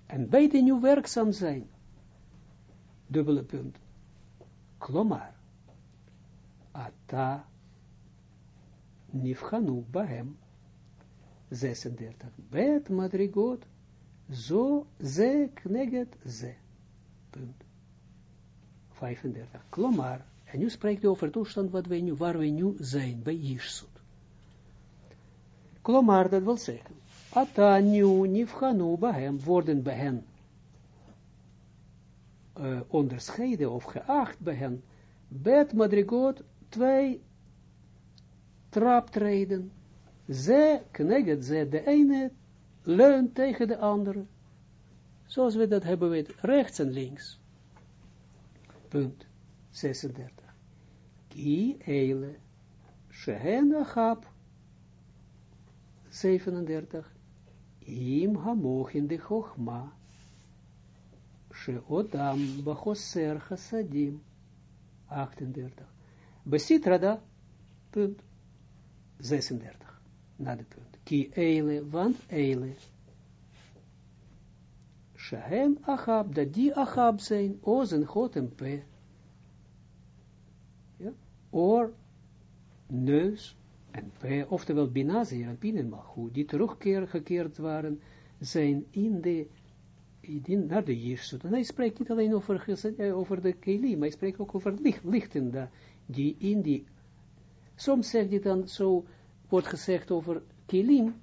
A: En beide nu werkzaam zijn. Dubbele punt. Klomar. Ata nifchanu bahem. 36. Bet madrigot. Zo ze kneget ze. Punt. 35. Klomar. En nu spreekt hij over toestand wat wij nu, waar we nu zijn, bij Jishsut. Klomar, dat wil zeggen, Ata nu nifchanu bahem, worden bij hen onderscheiden of geacht bij hen, bet madrigot, twee traptreden, ze kneget ze, de ene leunt tegen de andere, zoals we dat hebben weten, rechts en links. Punt 36. Ki eile, shehen achab, 37. Im hamochin de chochma, sheodam bachoser chasadim, 38. Besitrada, punt 36. Na de punt. Ki eile, want eile, Shahem Achab, dat die Achab zijn, ozen, God en P. Ja? Oor, neus en P, oftewel Binazir en Pinenmalchu, die teruggekeerd waren, zijn in de, in, naar de Jirsut. En hij spreekt niet alleen over, over de Kelim, maar hij spreekt ook over licht, lichten, die in die, soms zegt hij dan zo, wordt gezegd over Kelim,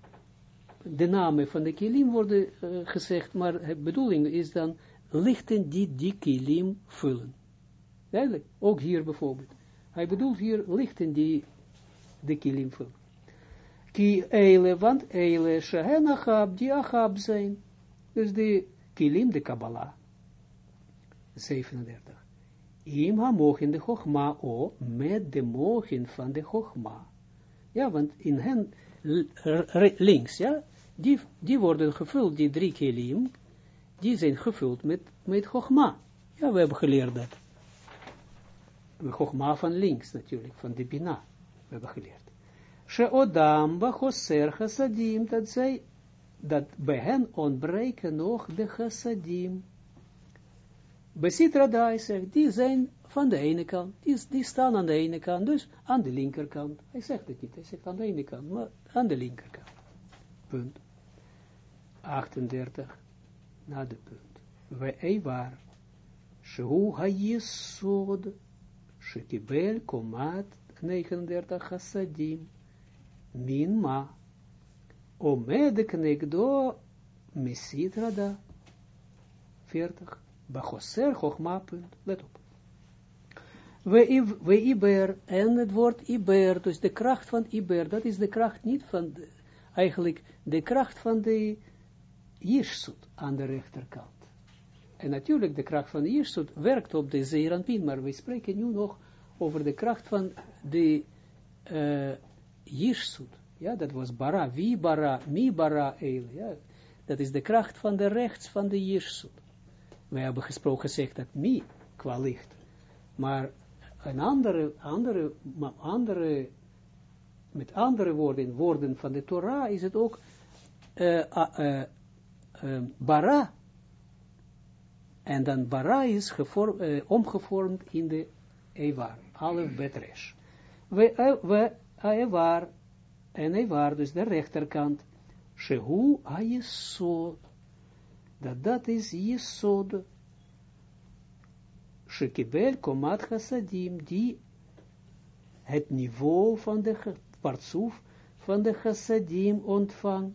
A: de namen van de kilim worden uh, gezegd, maar de bedoeling is dan lichten die die kilim vullen. Eigenlijk, ook hier bijvoorbeeld. Hij bedoelt hier lichten die de kilim vullen. Ki eile, want eile, shehen achab, die achab zijn. Dus de kilim, de Kabbalah. 37. Im ha mogen de chogma, o, met de mogen van de chogma. Ja, want in hen, links, ja, die, die worden gevuld, die drie kelim, die zijn gevuld met, met. Ja, we hebben geleerd dat. Chogma van links natuurlijk, van de Bina. We hebben geleerd. Sheodam bachoser chassadim, dat zij, dat bij hen ontbreken nog de chassadim. Besitra Dai zegt, die zijn van de ene kant, die, die staan aan de ene kant, dus aan de linkerkant. Hij zegt het niet, hij zegt aan de ene kant, maar aan de linkerkant. Punt. 38, na de punt. We eivar, shehu ha-yesod, shekibel komat 39 chassadim, min ma, omedek negdo mesitrada, 40, bachoser chochma, punt, let op. We iber, en het woord iber, dus de kracht van iber, dat is de kracht niet van, de, eigenlijk de kracht van de Jirsut aan de rechterkant. En natuurlijk, de kracht van Jirsut werkt op de Zeeranpin, maar we spreken nu nog over de kracht van de uh. Ja, dat was bara, wie bara, mi bara eil. Ja, dat is de kracht van de rechts van de Jirsut. We hebben gesproken gezegd dat mi qua licht. Maar een andere, andere, andere, met andere woorden, woorden van de Torah is het ook uh, bara. En dan bara is gevorm, omgevormd in de evar. Alef betresh. We, we evar en Eivar, dus de rechterkant, Shehu Ayesod, dat dat is Yesod, Shekibel Komat Chassadim, die het niveau van de partsoef van de chassadim ontvang,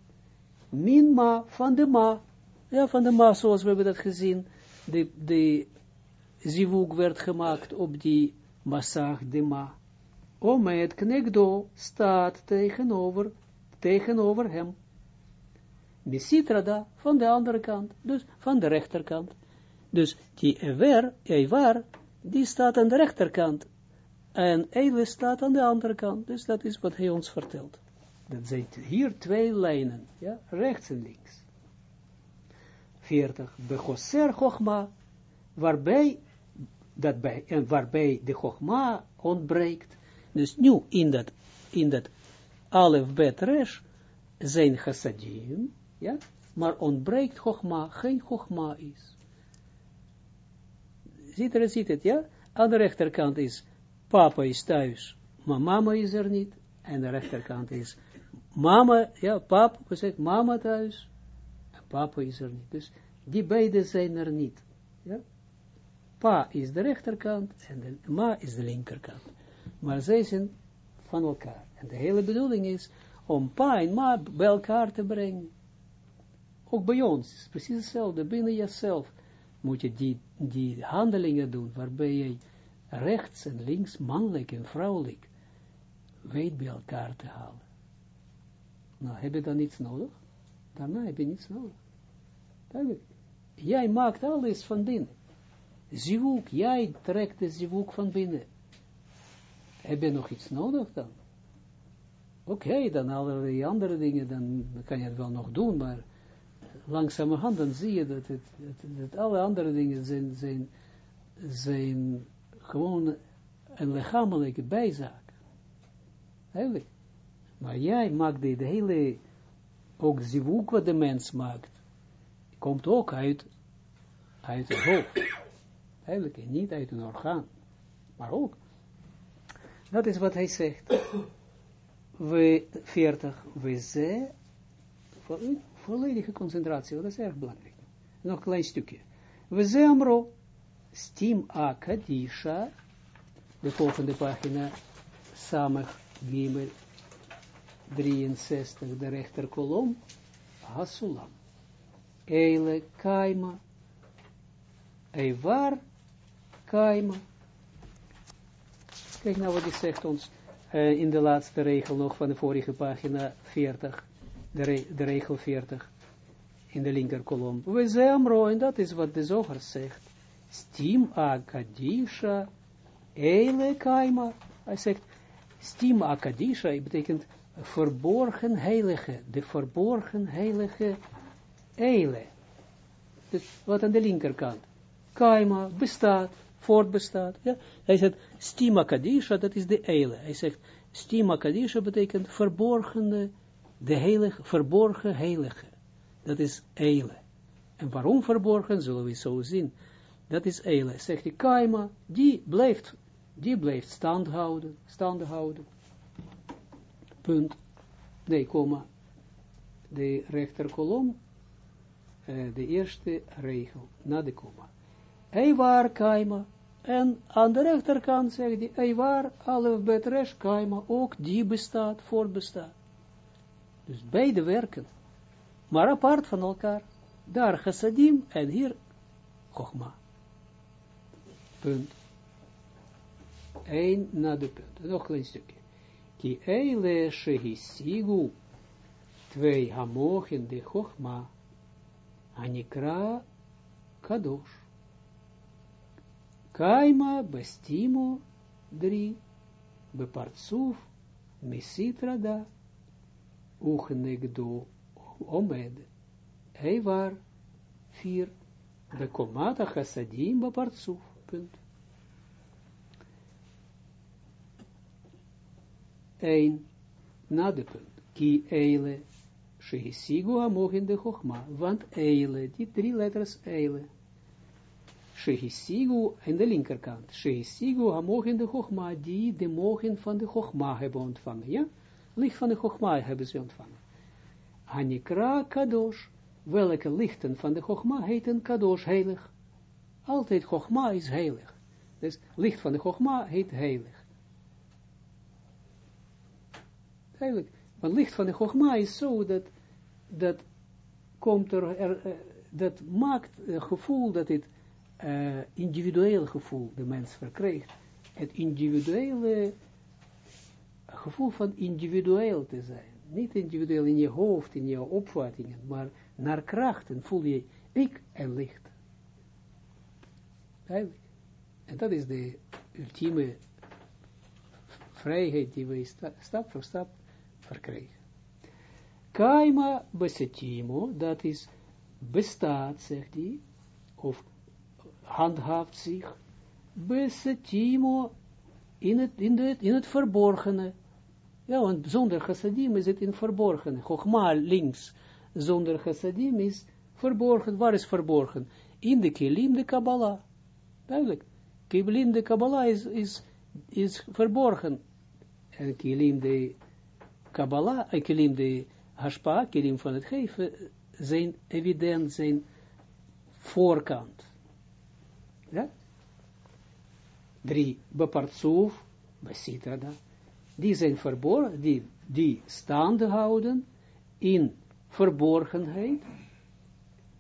A: min ma van de ma, ja, van de ma, zoals we hebben dat gezien, de, de zivuk werd gemaakt op die massag de ma. Omet knekdo staat tegenover, tegenover hem. Misitrada van de andere kant, dus van de rechterkant. Dus die ever, evar, die staat aan de rechterkant. En Eile staat aan de andere kant. Dus dat is wat hij ons vertelt. Dat zijn hier twee lijnen, ja, rechts en links. 40. Bechoser Chogma, waarbij, dat bij, en waarbij de Chogma ontbreekt. Dus nu in dat, in dat Alef Bet zijn chassadim, ja, maar ontbreekt Chogma, geen Chogma is. Ziet er, ziet het, ja? Aan de rechterkant is, papa is thuis, maar mama is er niet. En de rechterkant is, mama, ja, papa, we zeggen mama thuis, en papa is er niet. Dus die beide zijn er niet. Ja? Pa is de rechterkant en ma is de linkerkant. Maar zij zijn van elkaar. En de hele bedoeling is om pa en ma bij elkaar te brengen. Ook bij ons is precies hetzelfde. Binnen jezelf moet je die, die handelingen doen waarbij je rechts en links, mannelijk en vrouwelijk, weet bij elkaar te halen. Nou, heb je dan niets nodig? Daarna heb je niets nodig. Jij maakt alles van binnen. Zivuk, jij trekt de zivuk van binnen. Heb je nog iets nodig dan? Oké, dan allerlei andere dingen, dan kan je het wel nog doen, maar langzamerhand dan zie je dat, het, alle andere dingen zijn, zijn, zijn gewoon een lichamelijke bijzaak. Eigenlijk. Maar jij maakt de hele, ook zivuk wat de mens maakt, komt ook uit, uit het hoofd. Eigenlijk niet uit een orgaan, maar ook. Dat is wat hij zegt. We 40, we ze, volledige concentratie, dat is erg belangrijk. Nog een klein stukje. We ze amro, stim a kadisha, de volgende pagina, samig gimel 63, de rechterkolom, hasulam. Eile kaima, eivar kaima. Kijk nou wat hij zegt ons uh, in de laatste regel nog van de vorige pagina 40, de, de regel 40, in de linkerkolom. We zemro, en dat is wat de zoger zegt. Stim akadisha, eile kaima. Hij zegt, stim akadisha, betekent verborgen heilige, de verborgen heilige eile. Dus wat aan de linkerkant. Kaima bestaat, voortbestaat. Ja? Hij zegt, stima kadisha, dat is de eile. Hij zegt, stima kadisha betekent verborgene, de heilige, verborgen heilige. Dat is eile. En waarom verborgen, zullen we zo zien. Dat is eile. Zegt hij, kaima, die blijft, die blijft stand houden. Punt. Nee, komma. De rechterkolom uh, de eerste regel, na de komma. Eivar kaima. En aan de rechterkant zegt hij, Eivar, alef betresh kaima, ook die bestaat, voortbestaat. Dus beide werken. Maar apart van elkaar. Daar chassadim en hier chogma. Punt. Eén na de punt. Nog een klein stukje. Ki eile shehisigu, twee hamochen de chogma, Anikra Kadosh. Kaima Bestimo drie, Bepartsuf Misitrada Uchnegdo Omed. Hij var vier, Bekomata Chassadim Bepartsuf. Punt. Eén, na de punt. Ki eile Shehisigu amogen de Chochma, want eile, die drie letters eile. Shehisigu aan de linkerkant. Shehisigu amogen de Chochma, die de mogen van de Chochma hebben ontvangen, ja? licht van de Chogma hebben ze ontvangen. Hanikra kadosh, welke lichten van de Chogma heten kadosh, heilig. Altijd Chogma is heilig. Dus licht van de Chogma heet heilig. Heilig. Want licht van de Chogma is zo dat, dat komt er, dat maakt het gevoel dat het uh, individueel gevoel de mens verkrijgt. Het individuele gevoel van individueel te zijn. Niet individueel in je hoofd, in je opvattingen, maar naar krachten voel je ik en licht. En dat is de ultieme vrijheid die we stap voor stap verkrijgen. Kaima besetimo, dat is bestaat, zegt hij, of handhaaft zich, besetimo in het, in, het, in het verborgene. Ja, want zonder chassadim is het in verborgen. Chogma links, zonder chassadim is verborgen. Waar is verborgen? In de kelim de Kabbalah. Duidelijk. Kelim de Kabbalah is, is, is verborgen. En kelim de Kabbalah, en kelim de Hashpa, kelim van het geven, zijn evident, zijn voorkant. Ja? Drie, bepartsoef, besitrada. Die zijn verborgen, die, die staande houden in verborgenheid,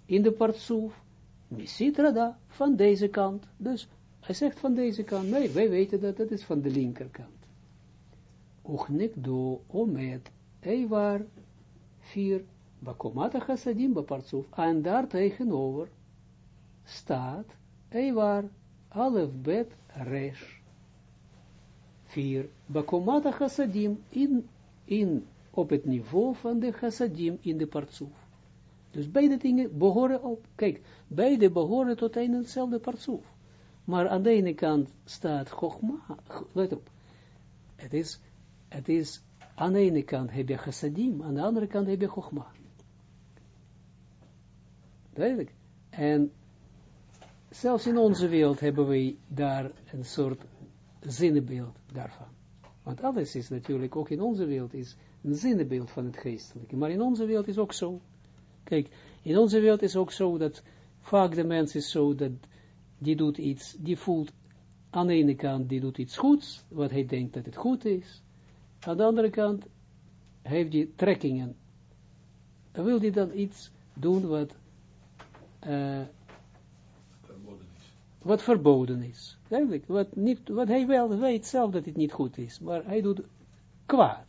A: in de partsoef, besitrada, van deze kant. Dus hij zegt van deze kant, nee, wij weten dat het is van de linkerkant. Ochnik do omet, eivar, vier, bakomata chassadim bepartsoef, en daar tegenover staat, eivar, alef bet resh. Vier, bakomata chassadim, in, in, op het niveau van de chassadim in de partsoef. Dus beide dingen behoren op, kijk, beide behoren tot een en hetzelfde partsoef. Maar aan de ene kant staat Chogma, let op, het is, het is, aan de ene kant heb je chassadim, aan de andere kant heb je Chogma. Duidelijk. En zelfs in onze wereld hebben wij daar een soort zinnebeeld daarvan. Want alles is natuurlijk, ook in onze wereld, is een zinnebeeld van het geestelijke. Maar in onze wereld is ook zo. Kijk, in onze wereld is ook zo dat vaak de mens is zo dat die doet iets, die voelt aan de ene kant, die doet iets goeds, wat hij denkt dat het goed is. Aan de andere kant heeft hij trekkingen. Dan wil hij dan iets doen wat, uh, wat verboden is. Eigenlijk, wat, niet, wat hij wel weet zelf dat het niet goed is, maar hij doet kwaad.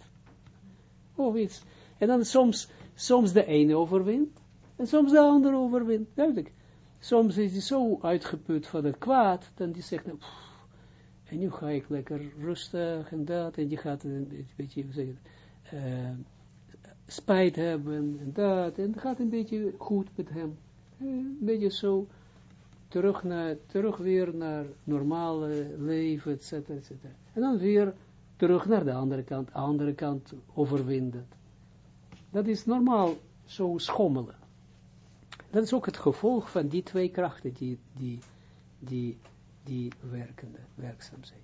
A: Of iets. En dan soms, soms de ene overwint, en soms de andere overwint. Duidelijk. Soms is hij zo uitgeput van het kwaad, dan die zegt, nou, en nu ga ik lekker rustig en dat, en die gaat een beetje, uh, spijt hebben en dat, en gaat een beetje goed met hem. Een beetje zo, terug, naar, terug weer naar normale leven, et cetera, et cetera. En dan weer terug naar de andere kant, andere kant overwinden. Dat is normaal zo schommelen. Dat is ook het gevolg van die twee krachten die, die, die, die werkende, werkzaam zijn.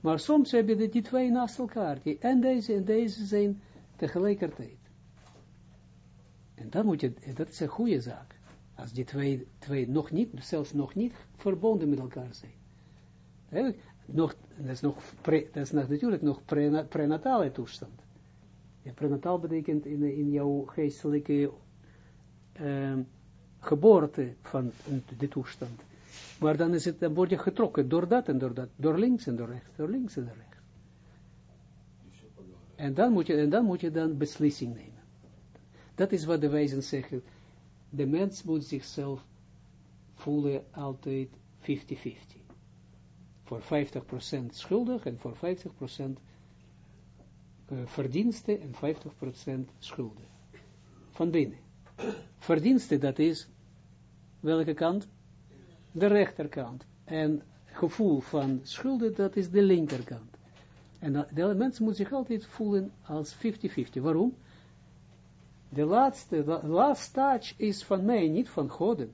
A: Maar soms heb je die twee naast elkaar, die, en deze en deze zijn tegelijkertijd. En dan moet je, dat is een goede zaak. Als die twee, twee nog niet, zelfs nog niet verbonden met elkaar zijn. Nog, dat is, nog pre, dat is natuurlijk nog pre, prenatale toestand. Ja, prenataal betekent in, in jouw geestelijke uh, geboorte van de toestand. Maar dan, is het, dan word je getrokken door dat en door dat, door links en door rechts, door links en door rechts. En dan moet je, en dan, moet je dan beslissing nemen. Dat is wat de wijzen zeggen. De mens moet zichzelf voelen altijd 50-50. Voor 50% schuldig en voor 50% uh, verdiensten en 50% schulden. Van binnen. Verdienste, dat is, welke kant? De rechterkant. En gevoel van schulden, dat is de linkerkant. En de mens moet zich altijd voelen als 50-50. Waarom? De laatste, de laatste touch is van mij, niet van God.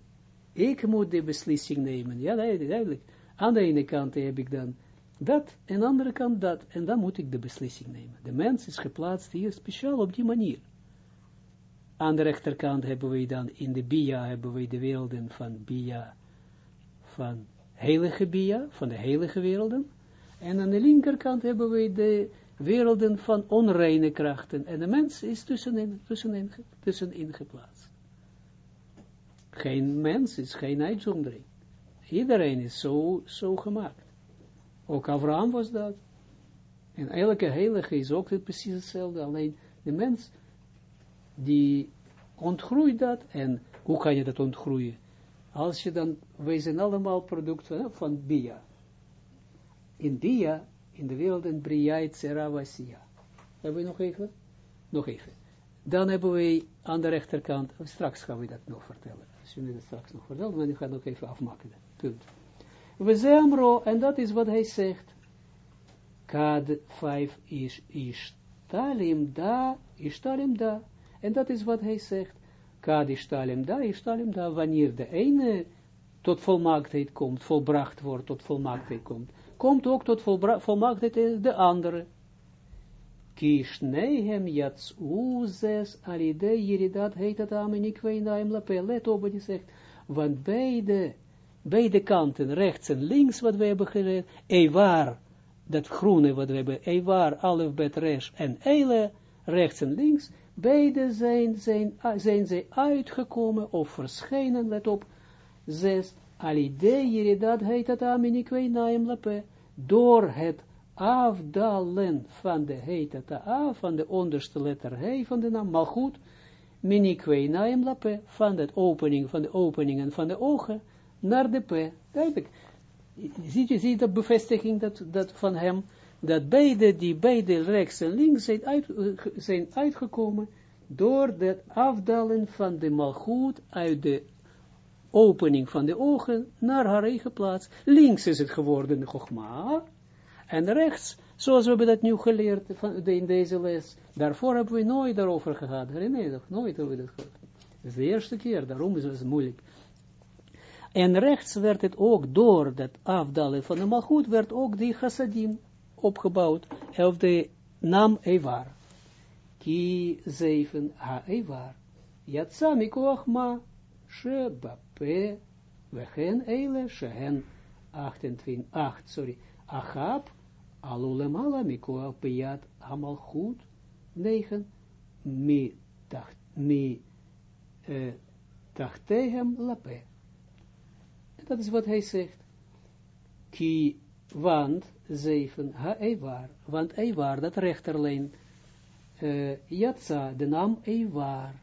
A: Ik moet de beslissing nemen. Ja, duidelijk. Aan de ene kant heb ik dan Dat, en aan de andere kant dat. En dan moet ik de beslissing nemen. De mens is geplaatst hier speciaal op die manier. Aan de rechterkant hebben we dan, in de Bia hebben we de werelden van Bia, van heilige Bia, van de heilige werelden. En aan de linkerkant hebben we de werelden van onreine krachten. En de mens is tussenin, tussenin, tussenin geplaatst. Geen mens is geen uitzondering. Iedereen is zo, zo gemaakt. Ook Abraham was dat. En elke heilige is ook precies hetzelfde. Alleen de mens, die ontgroeit dat. En hoe kan je dat ontgroeien? Als je dan, wij zijn allemaal producten van Bia. In Bia, in de wereld in Bria, Tseravasia. Hebben we nog even? Nog even. Dan hebben we aan de rechterkant, straks gaan we dat nog vertellen. Als jullie dat straks nog vertellen, maar nu gaan we nog even afmaken. Punt. We zemro, en dat is wat hij zegt. Kad 5 is ishtalim da, ishtalim da. En dat is wat hij zegt. Kad ishtalim da, ishtalim da. Wanneer de ene tot volmaaktheid komt, volbracht wordt, tot volmaaktheid komt, komt ook tot volmaaktheid de andere. Kishneihem yats uzes alide jiridat heet het amenikweinaim lape. Let op wat hij zegt. Want beide beide kanten, rechts en links, wat we hebben geleerd, Ewaar, dat groene wat we hebben, Ewaar, Alef, Bet, Resh en Eile, rechts en links, beide zijn, zijn, zijn zij uitgekomen of verschenen, let op, zes, alide, dat heet het aminikwe naim lape, door het afdalen van de heet a, van de onderste letter he, van de naam, goed, minikwe naim lape, van de opening, van de openingen van de ogen, naar de P. Duidelijk. Ziet je, ziet dat bevestiging dat, dat van hem, dat beide, die beide rechts en links zijn, uit, zijn uitgekomen door het afdalen van de malgoed uit de opening van de ogen naar haar eigen plaats. Links is het geworden de en rechts, zoals we hebben dat nu geleerd van, in deze les, daarvoor hebben we nooit daarover gehad. Herinner je dat? Nooit hebben we dat gehad. Dat is de eerste keer, daarom is het moeilijk. En rechts werd het ook door dat afdalen van de malgoed, werd ook die chassadim opgebouwd, of de naam Evar. Ki zeven ha Evar. Yatsa mikoach ma, shebape, wechen eile, shehen 28, 8, sorry, achab, alulemala mikoach bejat hamalchut, 9, mi, tacht, mi, eh, tachtehem lape. Dat is wat hij zegt. Ki, want, zeven, ha, Evar, want Evar, dat rechterlijn, uh, Yatsa, de naam Evar,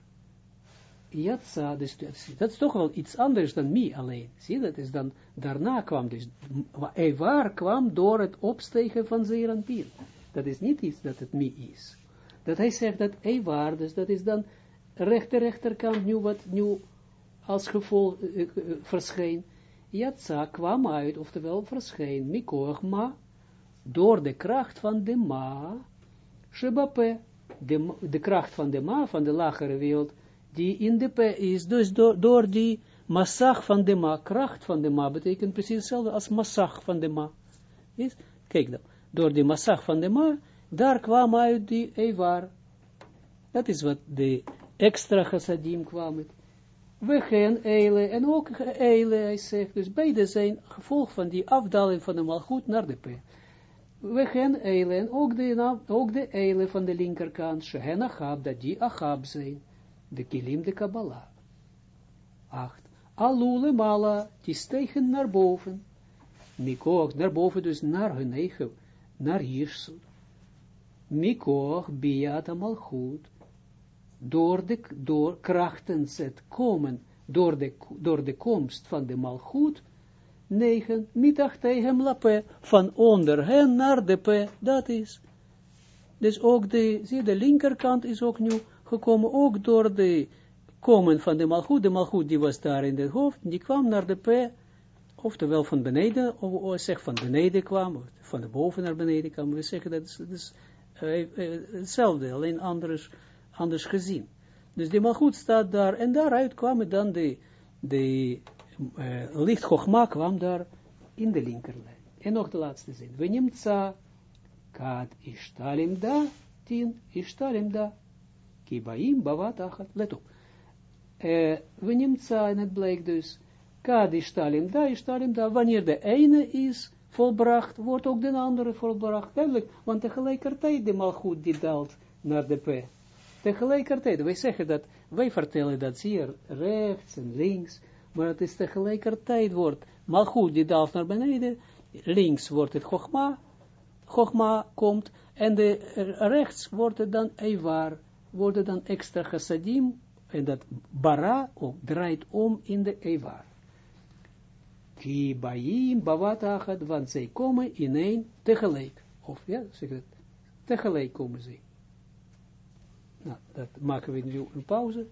A: Yatsa, dus dat is toch wel iets anders dan mi alleen. Zie, dat is dan, daarna kwam dus, Evar kwam door het opstegen van Zeranpir. Dat is niet iets dat het mi is. Dat hij zegt dat Evar, dus dat is dan rechter rechterkant nu wat nu als gevolg uh, uh, verscheen. Yatsa kwam uit, oftewel verscheen, mikoch ma, door de kracht van de ma, shebape, de, de kracht van de ma, van de lagere wereld, die in de pe is, dus door, door die massag van de ma, kracht van de ma, betekent precies hetzelfde als massag van de ma. Is, kijk dan, door die massag van de ma, daar kwam uit die evar. Dat is wat de extra chassadim kwam we gaan eilen, en ook eilen, hij zegt, dus beide zijn gevolg van die afdaling van de malgoed naar de p. We gaan eilen, en ook de, ook de eilen van de linkerkant, shehen achab, dat die achab zijn, de kilim de Kabbalah. 8. Alule mala, die stegen naar boven, Mikoch, naar boven, dus naar hun eigen, naar Jirsut. Mikoch, biat malgoed, door de, door krachten het komen, door de, door de komst van de malgoed, 9, hem lape, van onder hen naar de p, dat is. Dus ook de, zie, de linkerkant is ook nu gekomen, ook door de komen van de malgoed, de malgoed die was daar in het hoofd, die kwam naar de p, oftewel van beneden, of, of zeg van beneden kwam, of van de boven naar beneden kwam, we zeggen dat dat is uh, uh, hetzelfde, alleen anders, anders gezien. Dus die malgoed staat daar, en daaruit kwam dan de, de uh, kwam daar in de linkerlijn. En nog de laatste zin. We neemt za, kad ishtalim da, tien, ishtalim da, kibaim bavat achat. Let op. Uh, we neemt za, en het blijkt dus, kad ishtalim da, ishtalim da, wanneer de ene is volbracht, wordt ook de andere volbracht. Duidelijk, want tegelijkertijd de malgoed die daalt naar de P. Tegelijkertijd, wij zeggen dat, wij vertellen dat hier rechts en links, maar het is tegelijkertijd wordt malgoed die daalt naar beneden, links wordt het Chogma, Chogma komt, en de, rechts wordt het dan Eivar, wordt het dan extra chassadim, en dat bara ook draait om in de Eivar. Ki baim bavat want zij komen in één tegelijk. Of ja, zeg het, tegelijk komen ze. Nou, dat maken we nu een pauze.